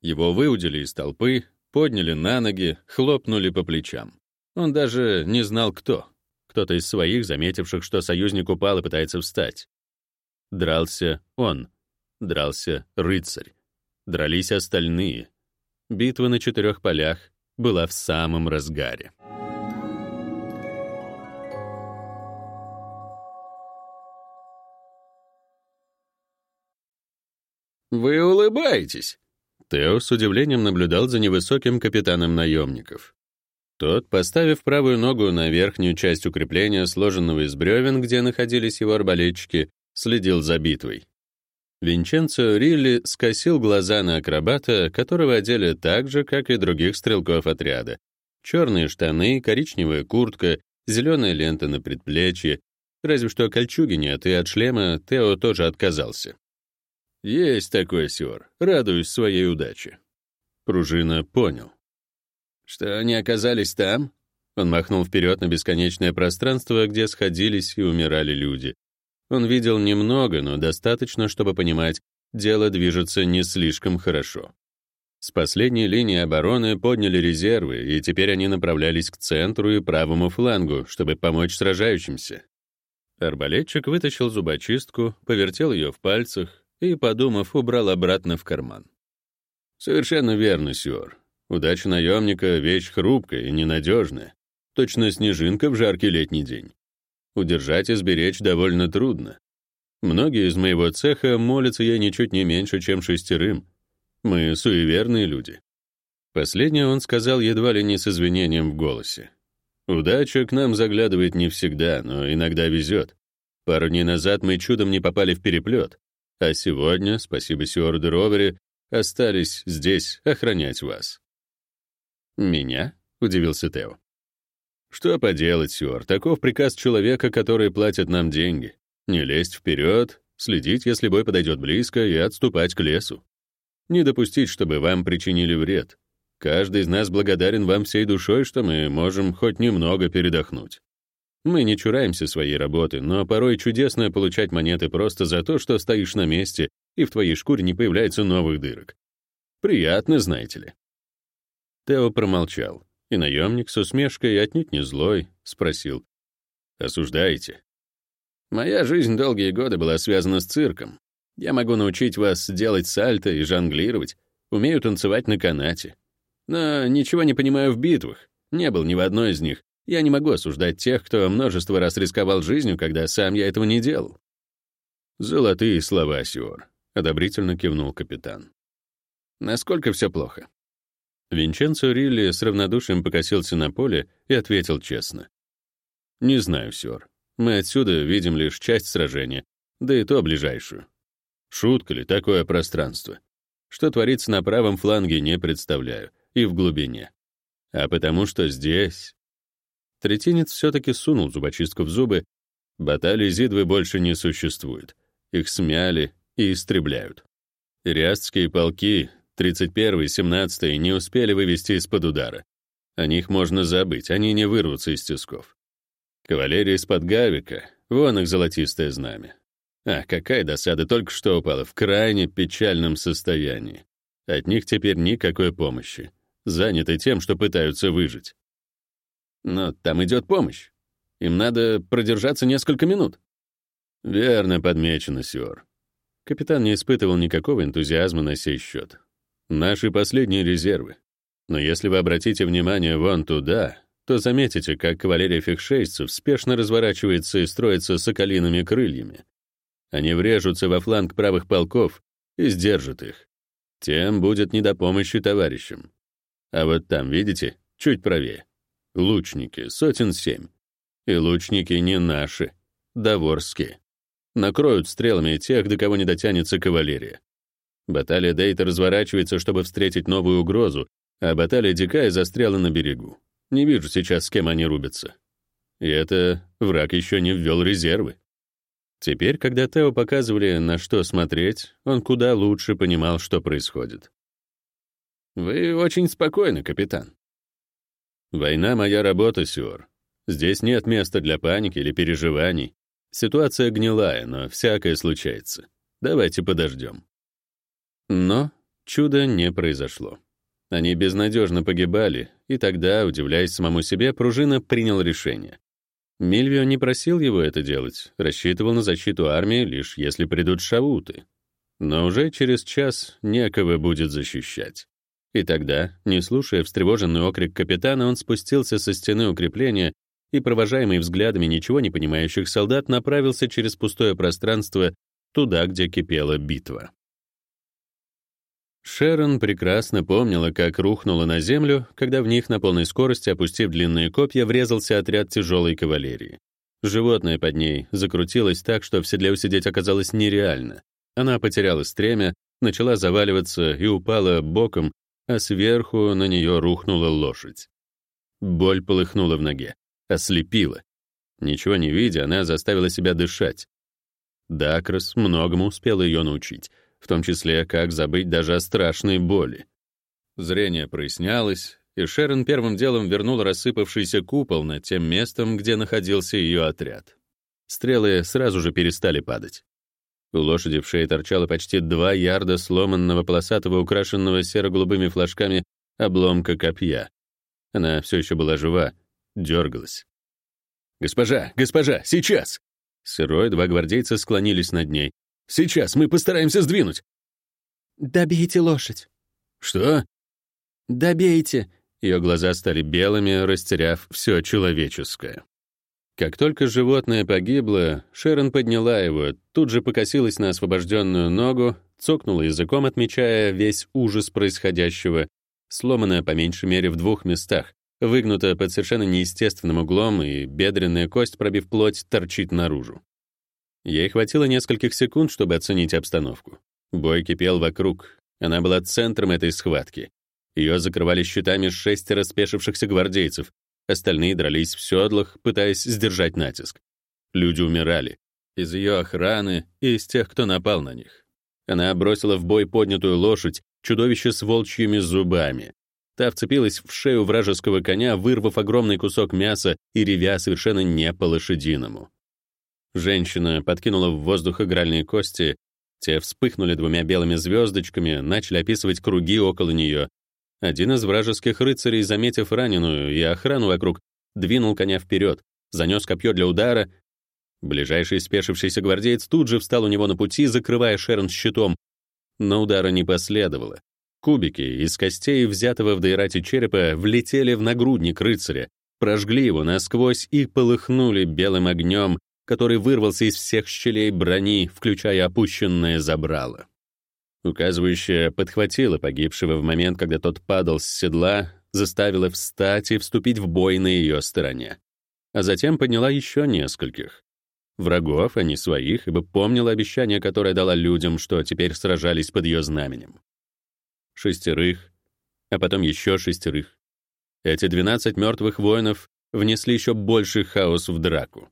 Его выудили из толпы, подняли на ноги, хлопнули по плечам. Он даже не знал, кто. Кто-то из своих, заметивших, что союзник упал и пытается встать. Дрался он. Дрался рыцарь. Дрались остальные. Битва на четырех полях была в самом разгаре. «Вы улыбаетесь!» Тео с удивлением наблюдал за невысоким капитаном наемников. Тот, поставив правую ногу на верхнюю часть укрепления, сложенного из бревен, где находились его арбалетчики, следил за битвой. Винченцо Рилли скосил глаза на акробата, которого одели так же, как и других стрелков отряда. Черные штаны, коричневая куртка, зеленая лента на предплечье. Разве что кольчуги нет, и от шлема Тео тоже отказался. «Есть такой, сёр. Радуюсь своей удаче». Пружина понял. «Что они оказались там?» Он махнул вперед на бесконечное пространство, где сходились и умирали люди. Он видел немного, но достаточно, чтобы понимать, дело движется не слишком хорошо. С последней линии обороны подняли резервы, и теперь они направлялись к центру и правому флангу, чтобы помочь сражающимся. Арбалетчик вытащил зубочистку, повертел ее в пальцах и, подумав, убрал обратно в карман. «Совершенно верно, Сюр. Удача наемника — вещь хрупкая и ненадежная. Точно снежинка в жаркий летний день. Удержать и сберечь довольно трудно. Многие из моего цеха молятся ей ничуть не меньше, чем шестерым. Мы суеверные люди. Последнее он сказал едва ли не с извинением в голосе. Удача к нам заглядывает не всегда, но иногда везет. Пару дней назад мы чудом не попали в переплет, а сегодня, спасибо Сиорду Ровери, остались здесь охранять вас. «Меня?» — удивился Тео. Что поделать, Сюар, таков приказ человека, который платит нам деньги. Не лезть вперед, следить, если бой подойдет близко, и отступать к лесу. Не допустить, чтобы вам причинили вред. Каждый из нас благодарен вам всей душой, что мы можем хоть немного передохнуть. Мы не чураемся своей работы, но порой чудесно получать монеты просто за то, что стоишь на месте, и в твоей шкуре не появляется новых дырок. Приятно, знаете ли. Тео промолчал, и наемник с усмешкой, отнюдь не злой, спросил. «Осуждаете?» «Моя жизнь долгие годы была связана с цирком. Я могу научить вас делать сальто и жонглировать, умею танцевать на канате. Но ничего не понимаю в битвах, не был ни в одной из них. Я не могу осуждать тех, кто множество раз рисковал жизнью, когда сам я этого не делал». «Золотые слова, Сиор», — одобрительно кивнул капитан. «Насколько все плохо?» Винченцо Рилли с равнодушием покосился на поле и ответил честно. «Не знаю, Сиор. Мы отсюда видим лишь часть сражения, да и то ближайшую. Шутка ли такое пространство? Что творится на правом фланге, не представляю, и в глубине. А потому что здесь... Третинец все-таки сунул зубочистку в зубы. Баталий Зидвы больше не существует. Их смяли и истребляют. Риастские полки, 31-й, 17-й, не успели вывести из-под удара. О них можно забыть, они не вырвутся из тисков. Кавалерия из-под Гавика, вон их золотистое знамя. А, какая досада, только что упала в крайне печальном состоянии. От них теперь никакой помощи заняты тем, что пытаются выжить. Но там идет помощь. Им надо продержаться несколько минут. Верно подмечено, Сиор. Капитан не испытывал никакого энтузиазма на сей счет. Наши последние резервы. Но если вы обратите внимание вон туда, то заметите, как кавалерия фихшейцев спешно разворачивается и строится соколиными крыльями. Они врежутся во фланг правых полков и сдержат их. Тем будет не до помощи товарищам. А вот там, видите, чуть правее. Лучники, сотен семь. И лучники не наши, доворские. Накроют стрелами тех, до кого не дотянется кавалерия. Баталия Дейта разворачивается, чтобы встретить новую угрозу, а баталия Дикая застряла на берегу. Не вижу сейчас, с кем они рубятся. И это враг еще не ввел резервы. Теперь, когда Тео показывали, на что смотреть, он куда лучше понимал, что происходит. Вы очень спокойны, капитан. Война — моя работа, Сюр. Здесь нет места для паники или переживаний. Ситуация гнилая, но всякое случается. Давайте подождем. Но чудо не произошло. Они безнадежно погибали, и тогда, удивляясь самому себе, пружина принял решение. Мильвио не просил его это делать, рассчитывал на защиту армии лишь если придут шауты. Но уже через час некого будет защищать. И тогда, не слушая встревоженный окрик капитана, он спустился со стены укрепления и, провожаемый взглядами ничего не понимающих солдат, направился через пустое пространство туда, где кипела битва. Шерон прекрасно помнила, как рухнула на землю, когда в них на полной скорости, опустив длинные копья, врезался отряд тяжелой кавалерии. Животное под ней закрутилось так, что в седле усидеть оказалось нереально. Она потеряла стремя, начала заваливаться и упала боком, а сверху на нее рухнула лошадь. Боль полыхнула в ноге, ослепила. Ничего не видя, она заставила себя дышать. Дакрос многому успел ее научить, в том числе, как забыть даже о страшной боли. Зрение прояснялось, и Шерон первым делом вернул рассыпавшийся купол над тем местом, где находился ее отряд. Стрелы сразу же перестали падать. У лошади в шее торчало почти два ярда сломанного полосатого, украшенного серо-голубыми флажками обломка копья. Она все еще была жива, дергалась. «Госпожа, госпожа, сейчас!» Сырой два гвардейца склонились над ней. «Сейчас, мы постараемся сдвинуть!» «Добейте лошадь!» «Что?» «Добейте!» Ее глаза стали белыми, растеряв все человеческое. Как только животное погибло, Шерон подняла его, тут же покосилась на освобожденную ногу, цокнула языком, отмечая весь ужас происходящего, сломанная по меньшей мере в двух местах, выгнута под совершенно неестественным углом, и бедренная кость, пробив плоть, торчит наружу. Ей хватило нескольких секунд, чтобы оценить обстановку. Бой кипел вокруг. Она была центром этой схватки. Ее закрывали щитами шестеро спешившихся гвардейцев, Остальные дрались в седлах, пытаясь сдержать натиск. Люди умирали. Из ее охраны и из тех, кто напал на них. Она бросила в бой поднятую лошадь, чудовище с волчьими зубами. Та вцепилась в шею вражеского коня, вырвав огромный кусок мяса и ревя совершенно не по-лошадиному. Женщина подкинула в воздух игральные кости, те вспыхнули двумя белыми звездочками, начали описывать круги около нее. Один из вражеских рыцарей, заметив раненую и охрану вокруг, двинул коня вперед, занес копье для удара. Ближайший спешившийся гвардеец тут же встал у него на пути, закрывая Шерон щитом. Но удара не последовало. Кубики из костей, взятого в Дейрате черепа, влетели в нагрудник рыцаря, прожгли его насквозь и полыхнули белым огнем, который вырвался из всех щелей брони, включая опущенное забрало. Указывающая подхватила погибшего в момент, когда тот падал с седла, заставила встать и вступить в бой на ее стороне. А затем подняла еще нескольких. Врагов, а не своих, ибо помнила обещание, которое дала людям, что теперь сражались под ее знаменем шестерых, а потом еще шестерых. Эти 12 мертвых воинов внесли еще больший хаос в драку.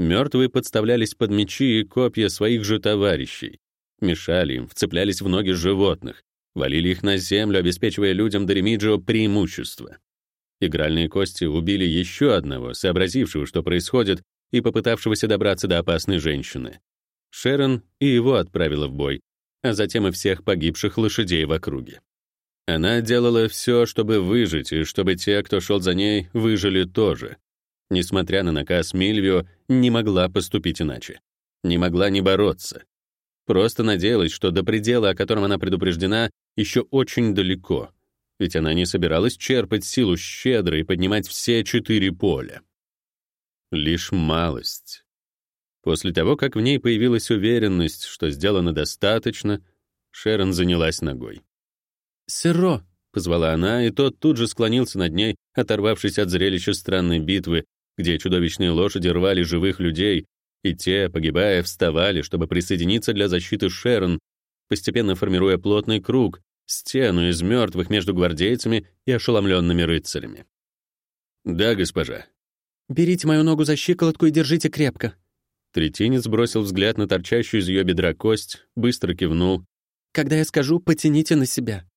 Мертвые подставлялись под мечи и копья своих же товарищей, мешали им, вцеплялись в ноги животных, валили их на землю, обеспечивая людям Доремиджио преимущество. Игральные кости убили еще одного, сообразившего, что происходит, и попытавшегося добраться до опасной женщины. Шерон и его отправила в бой, а затем и всех погибших лошадей в округе. Она делала все, чтобы выжить, и чтобы те, кто шел за ней, выжили тоже. Несмотря на наказ Мильвио, не могла поступить иначе. Не могла не бороться. Просто надеялась, что до предела, о котором она предупреждена, еще очень далеко, ведь она не собиралась черпать силу щедро и поднимать все четыре поля. Лишь малость. После того, как в ней появилась уверенность, что сделано достаточно, Шерон занялась ногой. «Сыро!» — позвала она, и тот тут же склонился над ней, оторвавшись от зрелища странной битвы, где чудовищные лошади рвали живых людей, и те, погибая, вставали, чтобы присоединиться для защиты Шерон, постепенно формируя плотный круг, стену из мертвых между гвардейцами и ошеломленными рыцарями. «Да, госпожа». «Берите мою ногу за щиколотку и держите крепко», Третинец бросил взгляд на торчащую из ее бедра кость, быстро кивнул. «Когда я скажу, потяните на себя».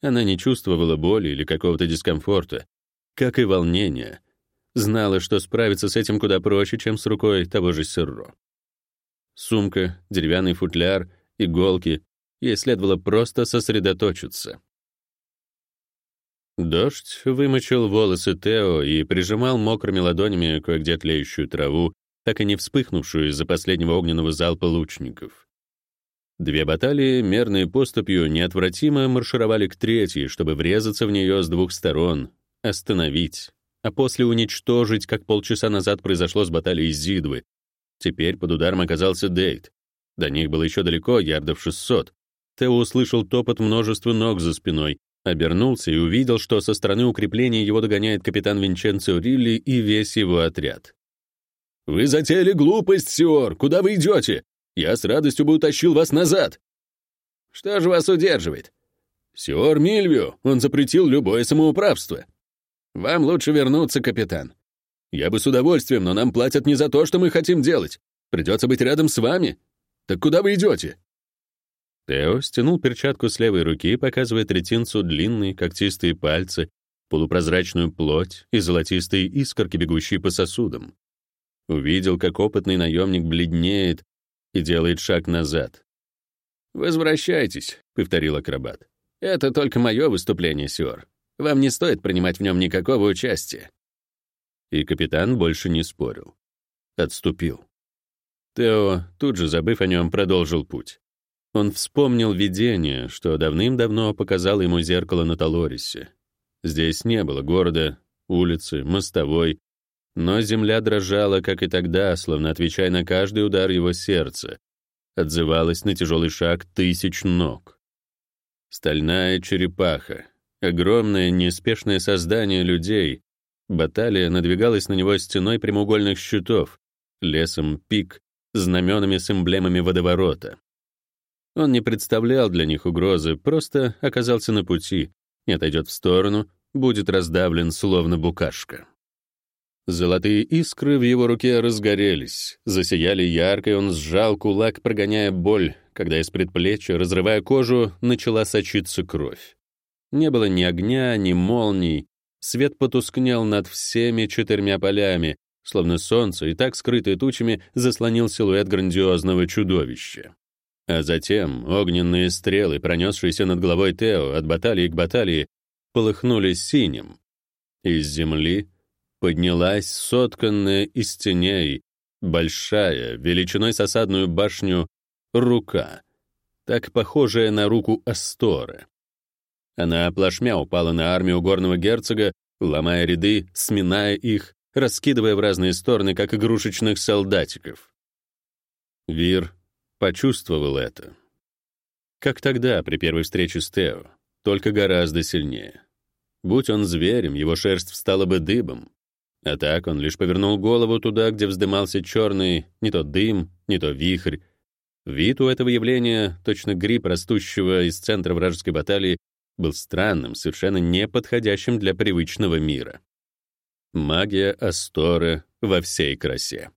Она не чувствовала боли или какого-то дискомфорта, как и волнения. Знала, что справиться с этим куда проще, чем с рукой того же Серро. Сумка, деревянный футляр, иголки. Ей следовало просто сосредоточиться. Дождь вымочил волосы Тео и прижимал мокрыми ладонями кое-где тлеющую траву, так и не вспыхнувшую из-за последнего огненного залпа лучников. Две баталии, мерной поступью, неотвратимо маршировали к третьей, чтобы врезаться в нее с двух сторон, остановить, а после уничтожить, как полчаса назад произошло с баталией Зидвы. Теперь под ударом оказался Дейт. До них было еще далеко, ярдов 600. Тео услышал топот множества ног за спиной, обернулся и увидел, что со стороны укрепления его догоняет капитан Винченцо Рилли и весь его отряд. «Вы затеяли глупость, Сиор! Куда вы идете? Я с радостью бы утащил вас назад!» «Что же вас удерживает?» «Сиор Мильвио, он запретил любое самоуправство». «Вам лучше вернуться, капитан». «Я бы с удовольствием, но нам платят не за то, что мы хотим делать. Придется быть рядом с вами. Так куда вы идете?» Тео стянул перчатку с левой руки, показывая третинцу длинные когтистые пальцы, полупрозрачную плоть и золотистые искорки, бегущие по сосудам. Увидел, как опытный наемник бледнеет и делает шаг назад. «Возвращайтесь», — повторил акробат. «Это только мое выступление, Сиор. Вам не стоит принимать в нем никакого участия». И капитан больше не спорил. Отступил. Тео, тут же забыв о нем, продолжил путь. Он вспомнил видение, что давным-давно показало ему зеркало на Талорисе. Здесь не было города, улицы, мостовой, но земля дрожала, как и тогда, словно отвечая на каждый удар его сердца. Отзывалась на тяжелый шаг тысяч ног. Стальная черепаха, огромное неспешное создание людей. Баталия надвигалась на него стеной прямоугольных щитов, лесом пик, знаменами с эмблемами водоворота. Он не представлял для них угрозы, просто оказался на пути, не отойдет в сторону, будет раздавлен, словно букашка. Золотые искры в его руке разгорелись, засияли ярко, и он сжал кулак, прогоняя боль, когда из предплечья, разрывая кожу, начала сочиться кровь. Не было ни огня, ни молний. Свет потускнел над всеми четырьмя полями, словно солнце, и так скрытое тучами заслонил силуэт грандиозного чудовища. А затем огненные стрелы, пронесшиеся над головой Тео от баталии к баталии, полыхнули синим. Из земли поднялась сотканная из теней большая, величиной с осадную башню, рука, так похожая на руку Асторы. Она плашмя упала на армию горного герцога, ломая ряды, сминая их, раскидывая в разные стороны, как игрушечных солдатиков. Вир почувствовал это. Как тогда, при первой встрече с Тео, только гораздо сильнее. Будь он зверем, его шерсть встала бы дыбом. А так он лишь повернул голову туда, где вздымался черный не то дым, не то вихрь. Вид у этого явления, точно гриб, растущего из центра вражеской баталии, был странным, совершенно не подходящим для привычного мира. Магия Асторы во всей красе.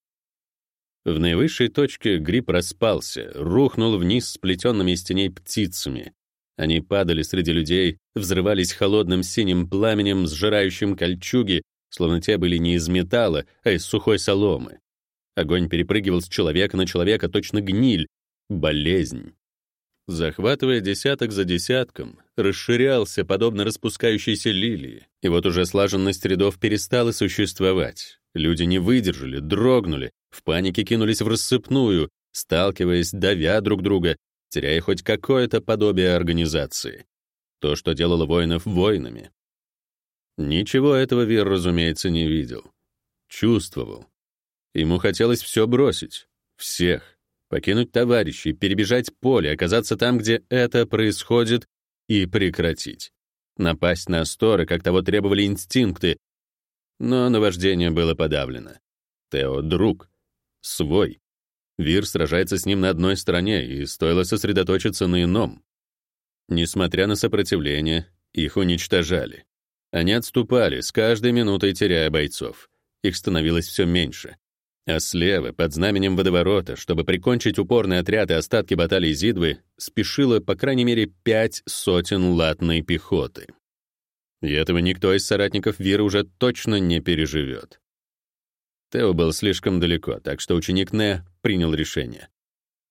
В наивысшей точке гриб распался, рухнул вниз сплетенными из теней птицами. Они падали среди людей, взрывались холодным синим пламенем, сжирающим кольчуги, словно те были не из металла, а из сухой соломы. Огонь перепрыгивал с человека на человека, точно гниль, болезнь. Захватывая десяток за десятком, расширялся, подобно распускающейся лилии, и вот уже слаженность рядов перестала существовать. Люди не выдержали, дрогнули, в панике кинулись в рассыпную, сталкиваясь, давя друг друга, теряя хоть какое-то подобие организации. То, что делало воинов воинами. Ничего этого Вир, разумеется, не видел. Чувствовал. Ему хотелось все бросить. Всех. Покинуть товарищей, перебежать поле, оказаться там, где это происходит, и прекратить. Напасть на Асторы, как того требовали инстинкты. Но наваждение было подавлено. Тео — друг. Свой. Вир сражается с ним на одной стороне, и стоило сосредоточиться на ином. Несмотря на сопротивление, их уничтожали. Они отступали, с каждой минутой теряя бойцов. Их становилось все меньше. А слева, под знаменем водоворота, чтобы прикончить упорный отряд и остатки баталий Зидвы, спешило по крайней мере пять сотен латной пехоты. И этого никто из соратников Вира уже точно не переживет. Тео был слишком далеко, так что ученик Не принял решение.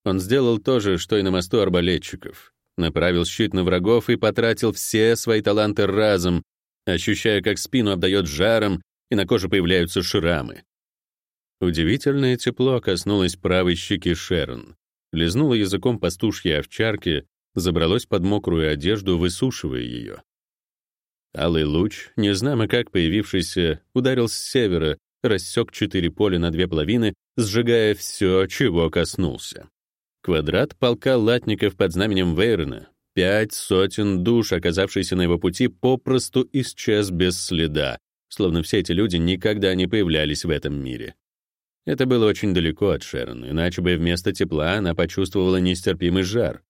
Он сделал то же, что и на мосту арбалетчиков. Направил щит на врагов и потратил все свои таланты разом, ощущая, как спину обдает жаром, и на коже появляются шрамы. Удивительное тепло коснулось правой щеки Шерон, лизнуло языком пастушьей овчарки, забралось под мокрую одежду, высушивая ее. Алый луч, незнамо как появившийся, ударил с севера, рассек четыре поля на две половины, сжигая все, чего коснулся. Квадрат полка латников под знаменем Вейрона Пять сотен душ, оказавшиеся на его пути, попросту исчез без следа, словно все эти люди никогда не появлялись в этом мире. Это было очень далеко от Шерон, иначе бы вместо тепла она почувствовала нестерпимый жар.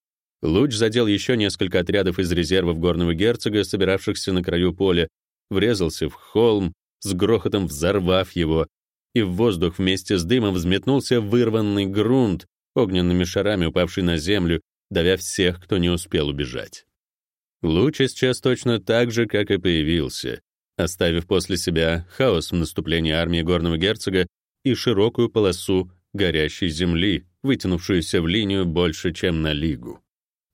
Луч задел еще несколько отрядов из резервов горного герцога, собиравшихся на краю поля, врезался в холм, с грохотом взорвав его, и в воздух вместе с дымом взметнулся вырванный грунт, огненными шарами упавший на землю, давя всех, кто не успел убежать. Луч исчез точно так же, как и появился, оставив после себя хаос в наступлении армии горного герцога и широкую полосу горящей земли, вытянувшуюся в линию больше, чем на лигу.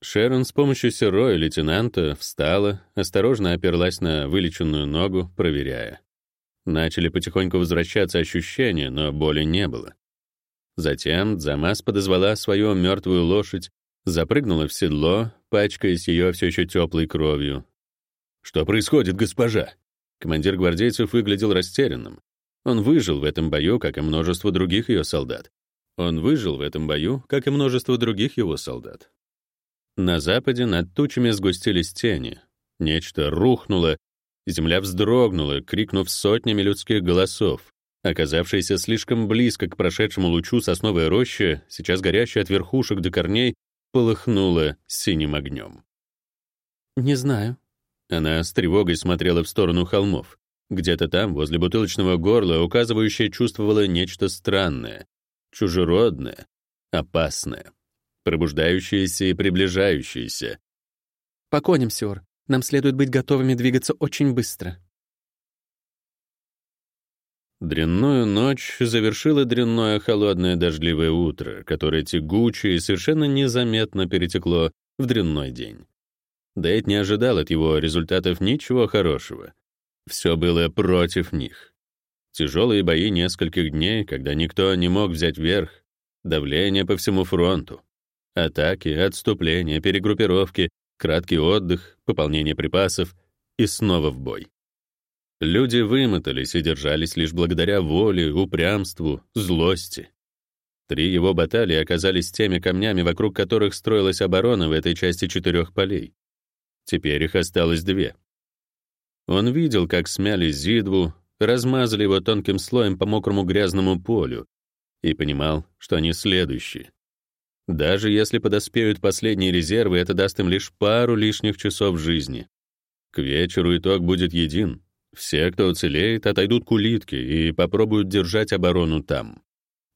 Шерон с помощью Сероя лейтенанта встала, осторожно оперлась на вылеченную ногу, проверяя. Начали потихоньку возвращаться ощущения, но боли не было. Затем Дзамас подозвала свою мертвую лошадь запрыгнула в седло, пачкаясь ее все еще теплой кровью. «Что происходит, госпожа?» Командир гвардейцев выглядел растерянным. Он выжил в этом бою, как и множество других ее солдат. Он выжил в этом бою, как и множество других его солдат. На западе над тучами сгустились тени. Нечто рухнуло, земля вздрогнула, крикнув сотнями людских голосов. Оказавшаяся слишком близко к прошедшему лучу сосновая роща, сейчас горящая от верхушек до корней, полыхнула синим огнем. «Не знаю». Она с тревогой смотрела в сторону холмов. Где-то там, возле бутылочного горла, указывающее чувствовало нечто странное, чужеродное, опасное, пробуждающееся и приближающееся. «По коням, Сёр. Нам следует быть готовыми двигаться очень быстро». Дрянную ночь завершило дрянное холодное дождливое утро, которое тягуче и совершенно незаметно перетекло в дрянной день. Дэйд не ожидал от его результатов ничего хорошего. Все было против них. Тяжелые бои нескольких дней, когда никто не мог взять верх, давление по всему фронту, атаки, отступления, перегруппировки, краткий отдых, пополнение припасов и снова в бой. Люди вымотались и держались лишь благодаря воле, упрямству, злости. Три его баталии оказались теми камнями, вокруг которых строилась оборона в этой части четырех полей. Теперь их осталось две. Он видел, как смяли Зидву, размазали его тонким слоем по мокрому грязному полю и понимал, что они следующие. Даже если подоспеют последние резервы, это даст им лишь пару лишних часов жизни. К вечеру итог будет един. Все, кто уцелеет, отойдут к улитке и попробуют держать оборону там.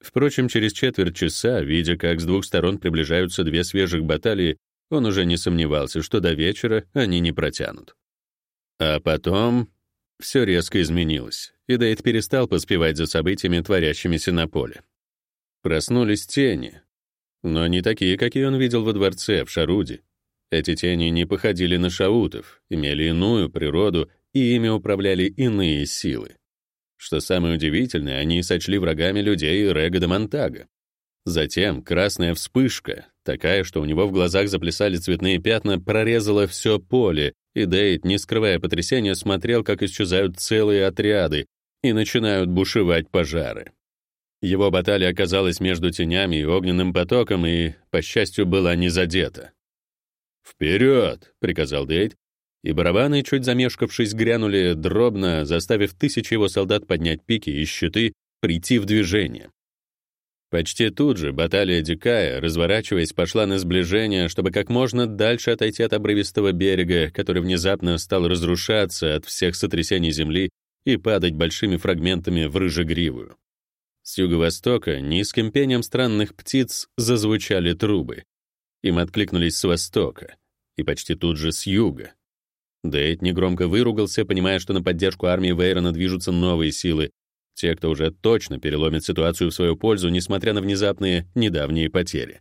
Впрочем, через четверть часа, видя, как с двух сторон приближаются две свежих баталии, он уже не сомневался, что до вечера они не протянут. А потом все резко изменилось, и Дейт перестал поспевать за событиями, творящимися на поле. Проснулись тени, но не такие, какие он видел во дворце, в Шаруде. Эти тени не походили на шаутов, имели иную природу и ими управляли иные силы. Что самое удивительное, они сочли врагами людей Рега де Монтага. Затем красная вспышка, такая, что у него в глазах заплясали цветные пятна, прорезала все поле, и Дейт, не скрывая потрясения, смотрел, как исчезают целые отряды и начинают бушевать пожары. Его баталия оказалась между тенями и огненным потоком, и, по счастью, была не задета. «Вперед!» — приказал Дейт, и барабаны, чуть замешкавшись, грянули дробно, заставив тысячи его солдат поднять пики и щиты, прийти в движение. Почти тут же баталия Дикая, разворачиваясь, пошла на сближение, чтобы как можно дальше отойти от обрывистого берега, который внезапно стал разрушаться от всех сотрясений земли и падать большими фрагментами в рыжегривую. С юго-востока низким пением странных птиц зазвучали трубы. Им откликнулись с востока, и почти тут же с юга. Дейт негромко выругался, понимая, что на поддержку армии Вейрона движутся новые силы, те, кто уже точно переломит ситуацию в свою пользу, несмотря на внезапные недавние потери.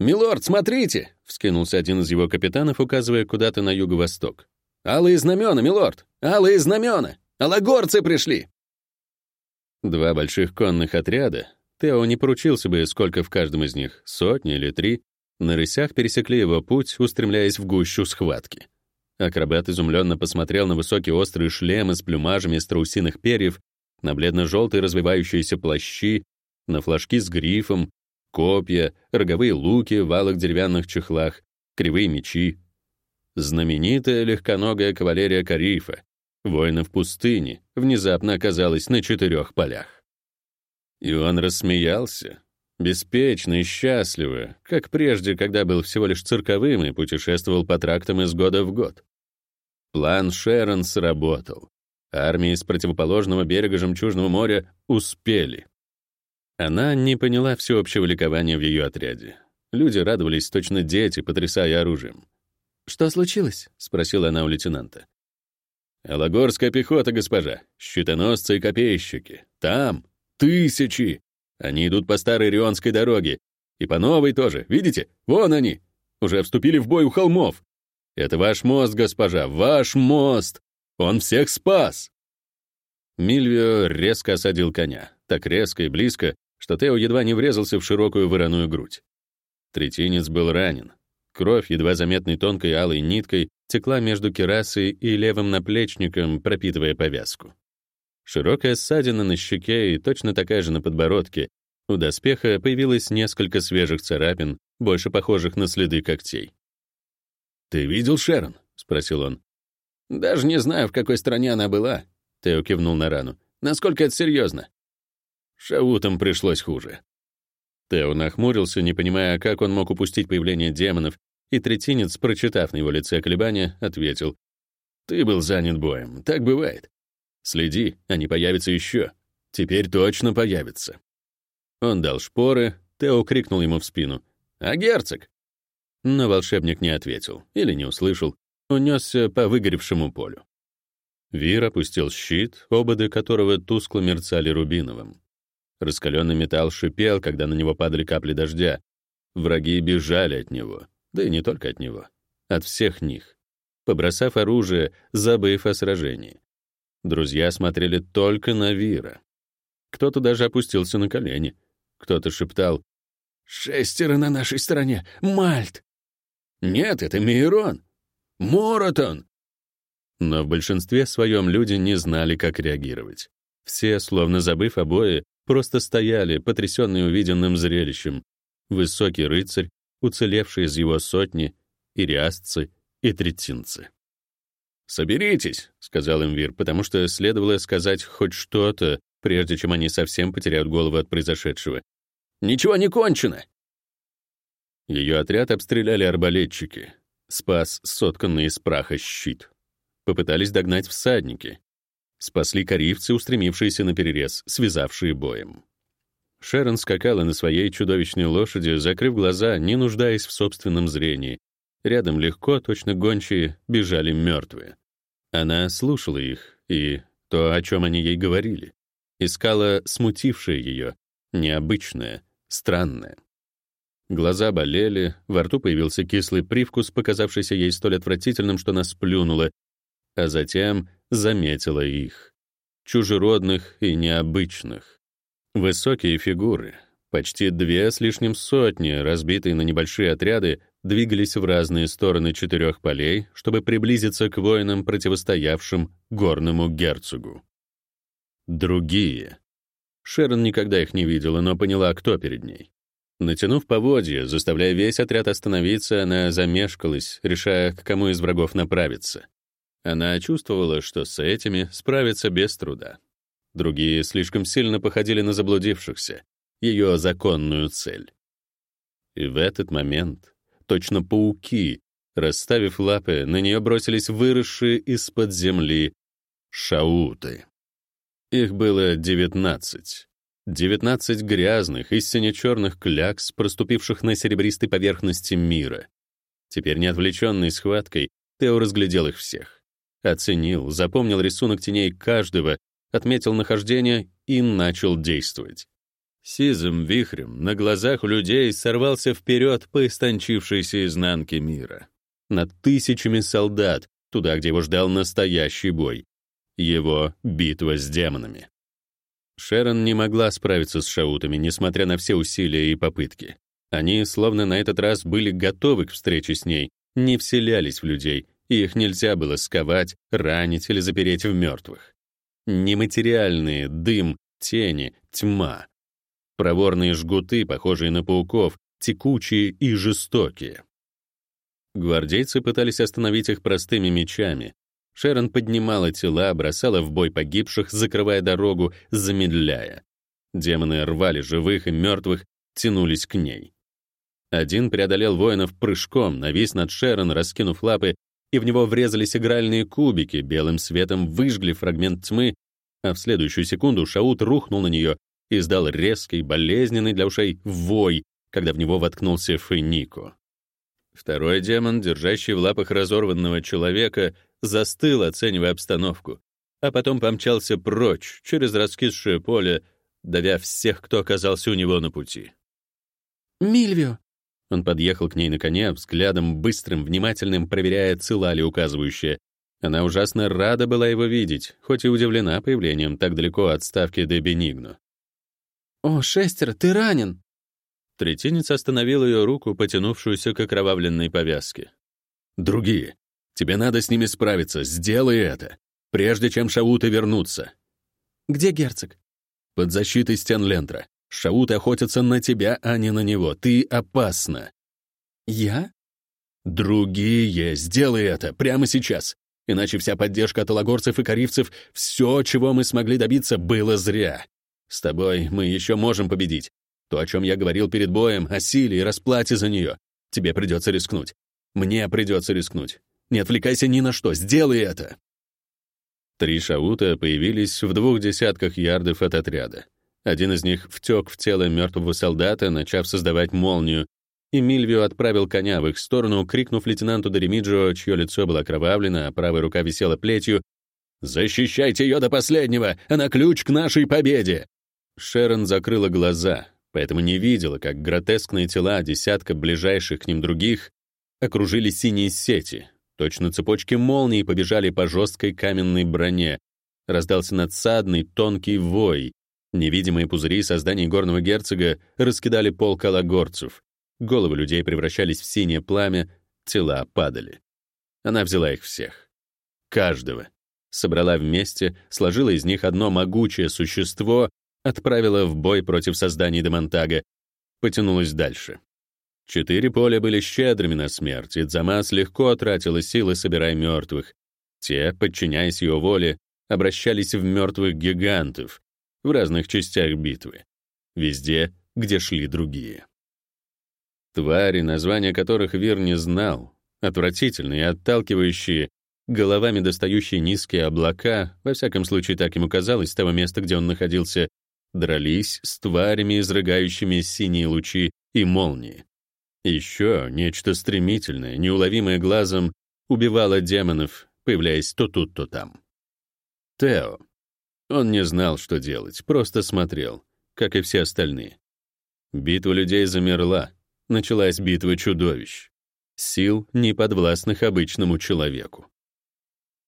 «Милорд, смотрите!» — вскинулся один из его капитанов, указывая куда-то на юго-восток. «Алые знамена, милорд! Алые знамена! Алагорцы пришли!» Два больших конных отряда, Тео не поручился бы, сколько в каждом из них, сотни или три, на рысях пересекли его путь, устремляясь в гущу схватки. Акробат изумленно посмотрел на высокие острые шлемы с плюмажами из страусиных перьев, на бледно-желтые развивающиеся плащи, на флажки с грифом, копья, роговые луки в алых деревянных чехлах, кривые мечи. Знаменитая легконогая кавалерия Карифа, воинов пустыни, внезапно оказалась на четырех полях. И он рассмеялся, беспечно и счастливо, как прежде, когда был всего лишь цирковым и путешествовал по трактам из года в год. План Шерон сработал. Армии с противоположного берега Жемчужного моря успели. Она не поняла всеобщего ликования в ее отряде. Люди радовались точно дети, потрясая оружием. «Что случилось?» — спросила она у лейтенанта. «Алагорская пехота, госпожа, щитоносцы и копейщики. Там тысячи. Они идут по старой Рионской дороге. И по новой тоже, видите? Вон они. Уже вступили в бой у холмов. Это ваш мост, госпожа, ваш мост. Он всех спас!» Мильвио резко осадил коня, так резко и близко, что Тео едва не врезался в широкую вороную грудь. Третинец был ранен. Кровь, едва заметной тонкой алой ниткой, текла между керасой и левым наплечником, пропитывая повязку. Широкая ссадина на щеке и точно такая же на подбородке. У доспеха появилось несколько свежих царапин, больше похожих на следы когтей. «Ты видел Шерон?» — спросил он. «Даже не знаю, в какой стране она была», — Тео кивнул на рану. «Насколько это серьезно?» Шаутам пришлось хуже. Тео нахмурился, не понимая, как он мог упустить появление демонов, и третинец, прочитав на его лице колебания, ответил. «Ты был занят боем. Так бывает. Следи, они появятся еще. Теперь точно появятся». Он дал шпоры, Тео крикнул ему в спину. «А герцог?» Но волшебник не ответил или не услышал, унесся по выгоревшему полю. Вир опустил щит, ободы которого тускло мерцали рубиновым. Раскаленный металл шипел, когда на него падали капли дождя. Враги бежали от него, да и не только от него, от всех них, побросав оружие, забыв о сражении. Друзья смотрели только на Вира. Кто-то даже опустился на колени, кто-то шептал «Шестеро на нашей стороне! Мальт!» «Нет, это Мейрон! Моротон!» Но в большинстве своем люди не знали, как реагировать. Все, словно забыв обои, просто стояли, потрясенные увиденным зрелищем. Высокий рыцарь, уцелевший из его сотни, ириасцы и третинцы. «Соберитесь», — сказал им Вир, потому что следовало сказать хоть что-то, прежде чем они совсем потеряют голову от произошедшего. «Ничего не кончено!» Ее отряд обстреляли арбалетчики. Спас сотканный из праха щит. Попытались догнать всадники. Спасли коривцы, устремившиеся на перерез, связавшие боем. Шерон скакала на своей чудовищной лошади, закрыв глаза, не нуждаясь в собственном зрении. Рядом легко, точно гончие, бежали мертвые. Она слушала их и то, о чем они ей говорили. Искала смутившее ее, необычное, странное. Глаза болели, во рту появился кислый привкус, показавшийся ей столь отвратительным, что она сплюнула, а затем заметила их. Чужеродных и необычных. Высокие фигуры, почти две с лишним сотни, разбитые на небольшие отряды, двигались в разные стороны четырех полей, чтобы приблизиться к воинам, противостоявшим горному герцогу. Другие. Шерон никогда их не видела, но поняла, кто перед ней. Натянув поводья, заставляя весь отряд остановиться, она замешкалась, решая, к кому из врагов направиться. Она чувствовала, что с этими справится без труда. Другие слишком сильно походили на заблудившихся, ее законную цель. И в этот момент, точно пауки, расставив лапы, на нее бросились выросшие из-под земли шауты. Их было девятнадцать. Девятнадцать грязных и сине-черных клякс, проступивших на серебристой поверхности мира. Теперь, не отвлеченный схваткой, Тео разглядел их всех. Оценил, запомнил рисунок теней каждого, отметил нахождение и начал действовать. Сизым вихрем на глазах у людей сорвался вперед по истончившейся изнанке мира. Над тысячами солдат, туда, где его ждал настоящий бой. Его битва с демонами. Шерон не могла справиться с шаутами, несмотря на все усилия и попытки. Они, словно на этот раз, были готовы к встрече с ней, не вселялись в людей, их нельзя было сковать, ранить или запереть в мертвых. Нематериальные, дым, тени, тьма. Проворные жгуты, похожие на пауков, текучие и жестокие. Гвардейцы пытались остановить их простыми мечами. Шерон поднимала тела, бросала в бой погибших, закрывая дорогу, замедляя. Демоны рвали живых и мертвых, тянулись к ней. Один преодолел воинов прыжком, навис над Шерон, раскинув лапы, и в него врезались игральные кубики, белым светом выжгли фрагмент тьмы, а в следующую секунду Шаут рухнул на нее и издал резкий, болезненный для ушей вой, когда в него воткнулся Фенико. Второй демон, держащий в лапах разорванного человека, застыл, оценивая обстановку, а потом помчался прочь, через раскисшее поле, давя всех, кто оказался у него на пути. «Мильвио!» Он подъехал к ней на коне, взглядом быстрым, внимательным, проверяя, цела ли указывающая. Она ужасно рада была его видеть, хоть и удивлена появлением так далеко от ставки де Бенигно. «О, Шестер, ты ранен!» Третинец остановил ее руку, потянувшуюся к окровавленной повязке. «Другие. Тебе надо с ними справиться. Сделай это, прежде чем шауты вернутся». «Где герцог?» «Под защитой стен Лентра. Шауты охотятся на тебя, а не на него. Ты опасна. Я? Другие. Сделай это прямо сейчас. Иначе вся поддержка от алагорцев и коривцев, все, чего мы смогли добиться, было зря. С тобой мы еще можем победить. То, о чем я говорил перед боем, о силе и расплате за нее. Тебе придется рискнуть. Мне придется рискнуть. Не отвлекайся ни на что. Сделай это. Три шаута появились в двух десятках ярдов от отряда. Один из них втек в тело мертвого солдата, начав создавать молнию. и Мильвио отправил коня в их сторону, крикнув лейтенанту Доремиджо, чье лицо было окровавлено, а правая рука висела плетью, «Защищайте ее до последнего! Она ключ к нашей победе!» Шерон закрыла глаза, поэтому не видела, как гротескные тела десятка ближайших к ним других окружили синие сети. Точно цепочки молний побежали по жесткой каменной броне. Раздался надсадный тонкий вой. Невидимые пузыри созданий горного герцога раскидали пол калагорцев. Головы людей превращались в синее пламя, тела падали. Она взяла их всех. Каждого. Собрала вместе, сложила из них одно могучее существо, отправила в бой против созданий Демонтага, потянулась дальше. Четыре поля были щедрыми на смерть, и Дзамас легко тратила силы, собирая мертвых. Те, подчиняясь ее воле, обращались в мертвых гигантов в разных частях битвы, везде, где шли другие. Твари, названия которых Вир не знал, отвратительные, отталкивающие, головами достающие низкие облака, во всяком случае так ему казалось с того места, где он находился, дрались с тварями, изрыгающими синие лучи и молнии. Еще нечто стремительное, неуловимое глазом, убивало демонов, появляясь то тут, то там. Тео. Он не знал, что делать, просто смотрел, как и все остальные. Битва людей замерла. Началась битва чудовищ. Сил, неподвластных обычному человеку.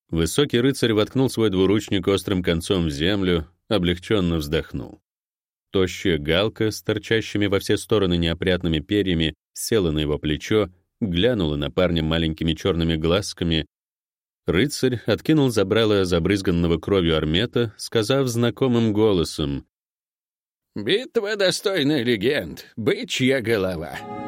Высокий рыцарь воткнул свой двуручник острым концом в землю, облегченно вздохнул. Тощая галка с торчащими во все стороны неопрятными перьями села на его плечо, глянула на парня маленькими черными глазками. Рыцарь откинул забрало забрызганного кровью армета, сказав знакомым голосом: «Битва достойная легенд, бычья голова».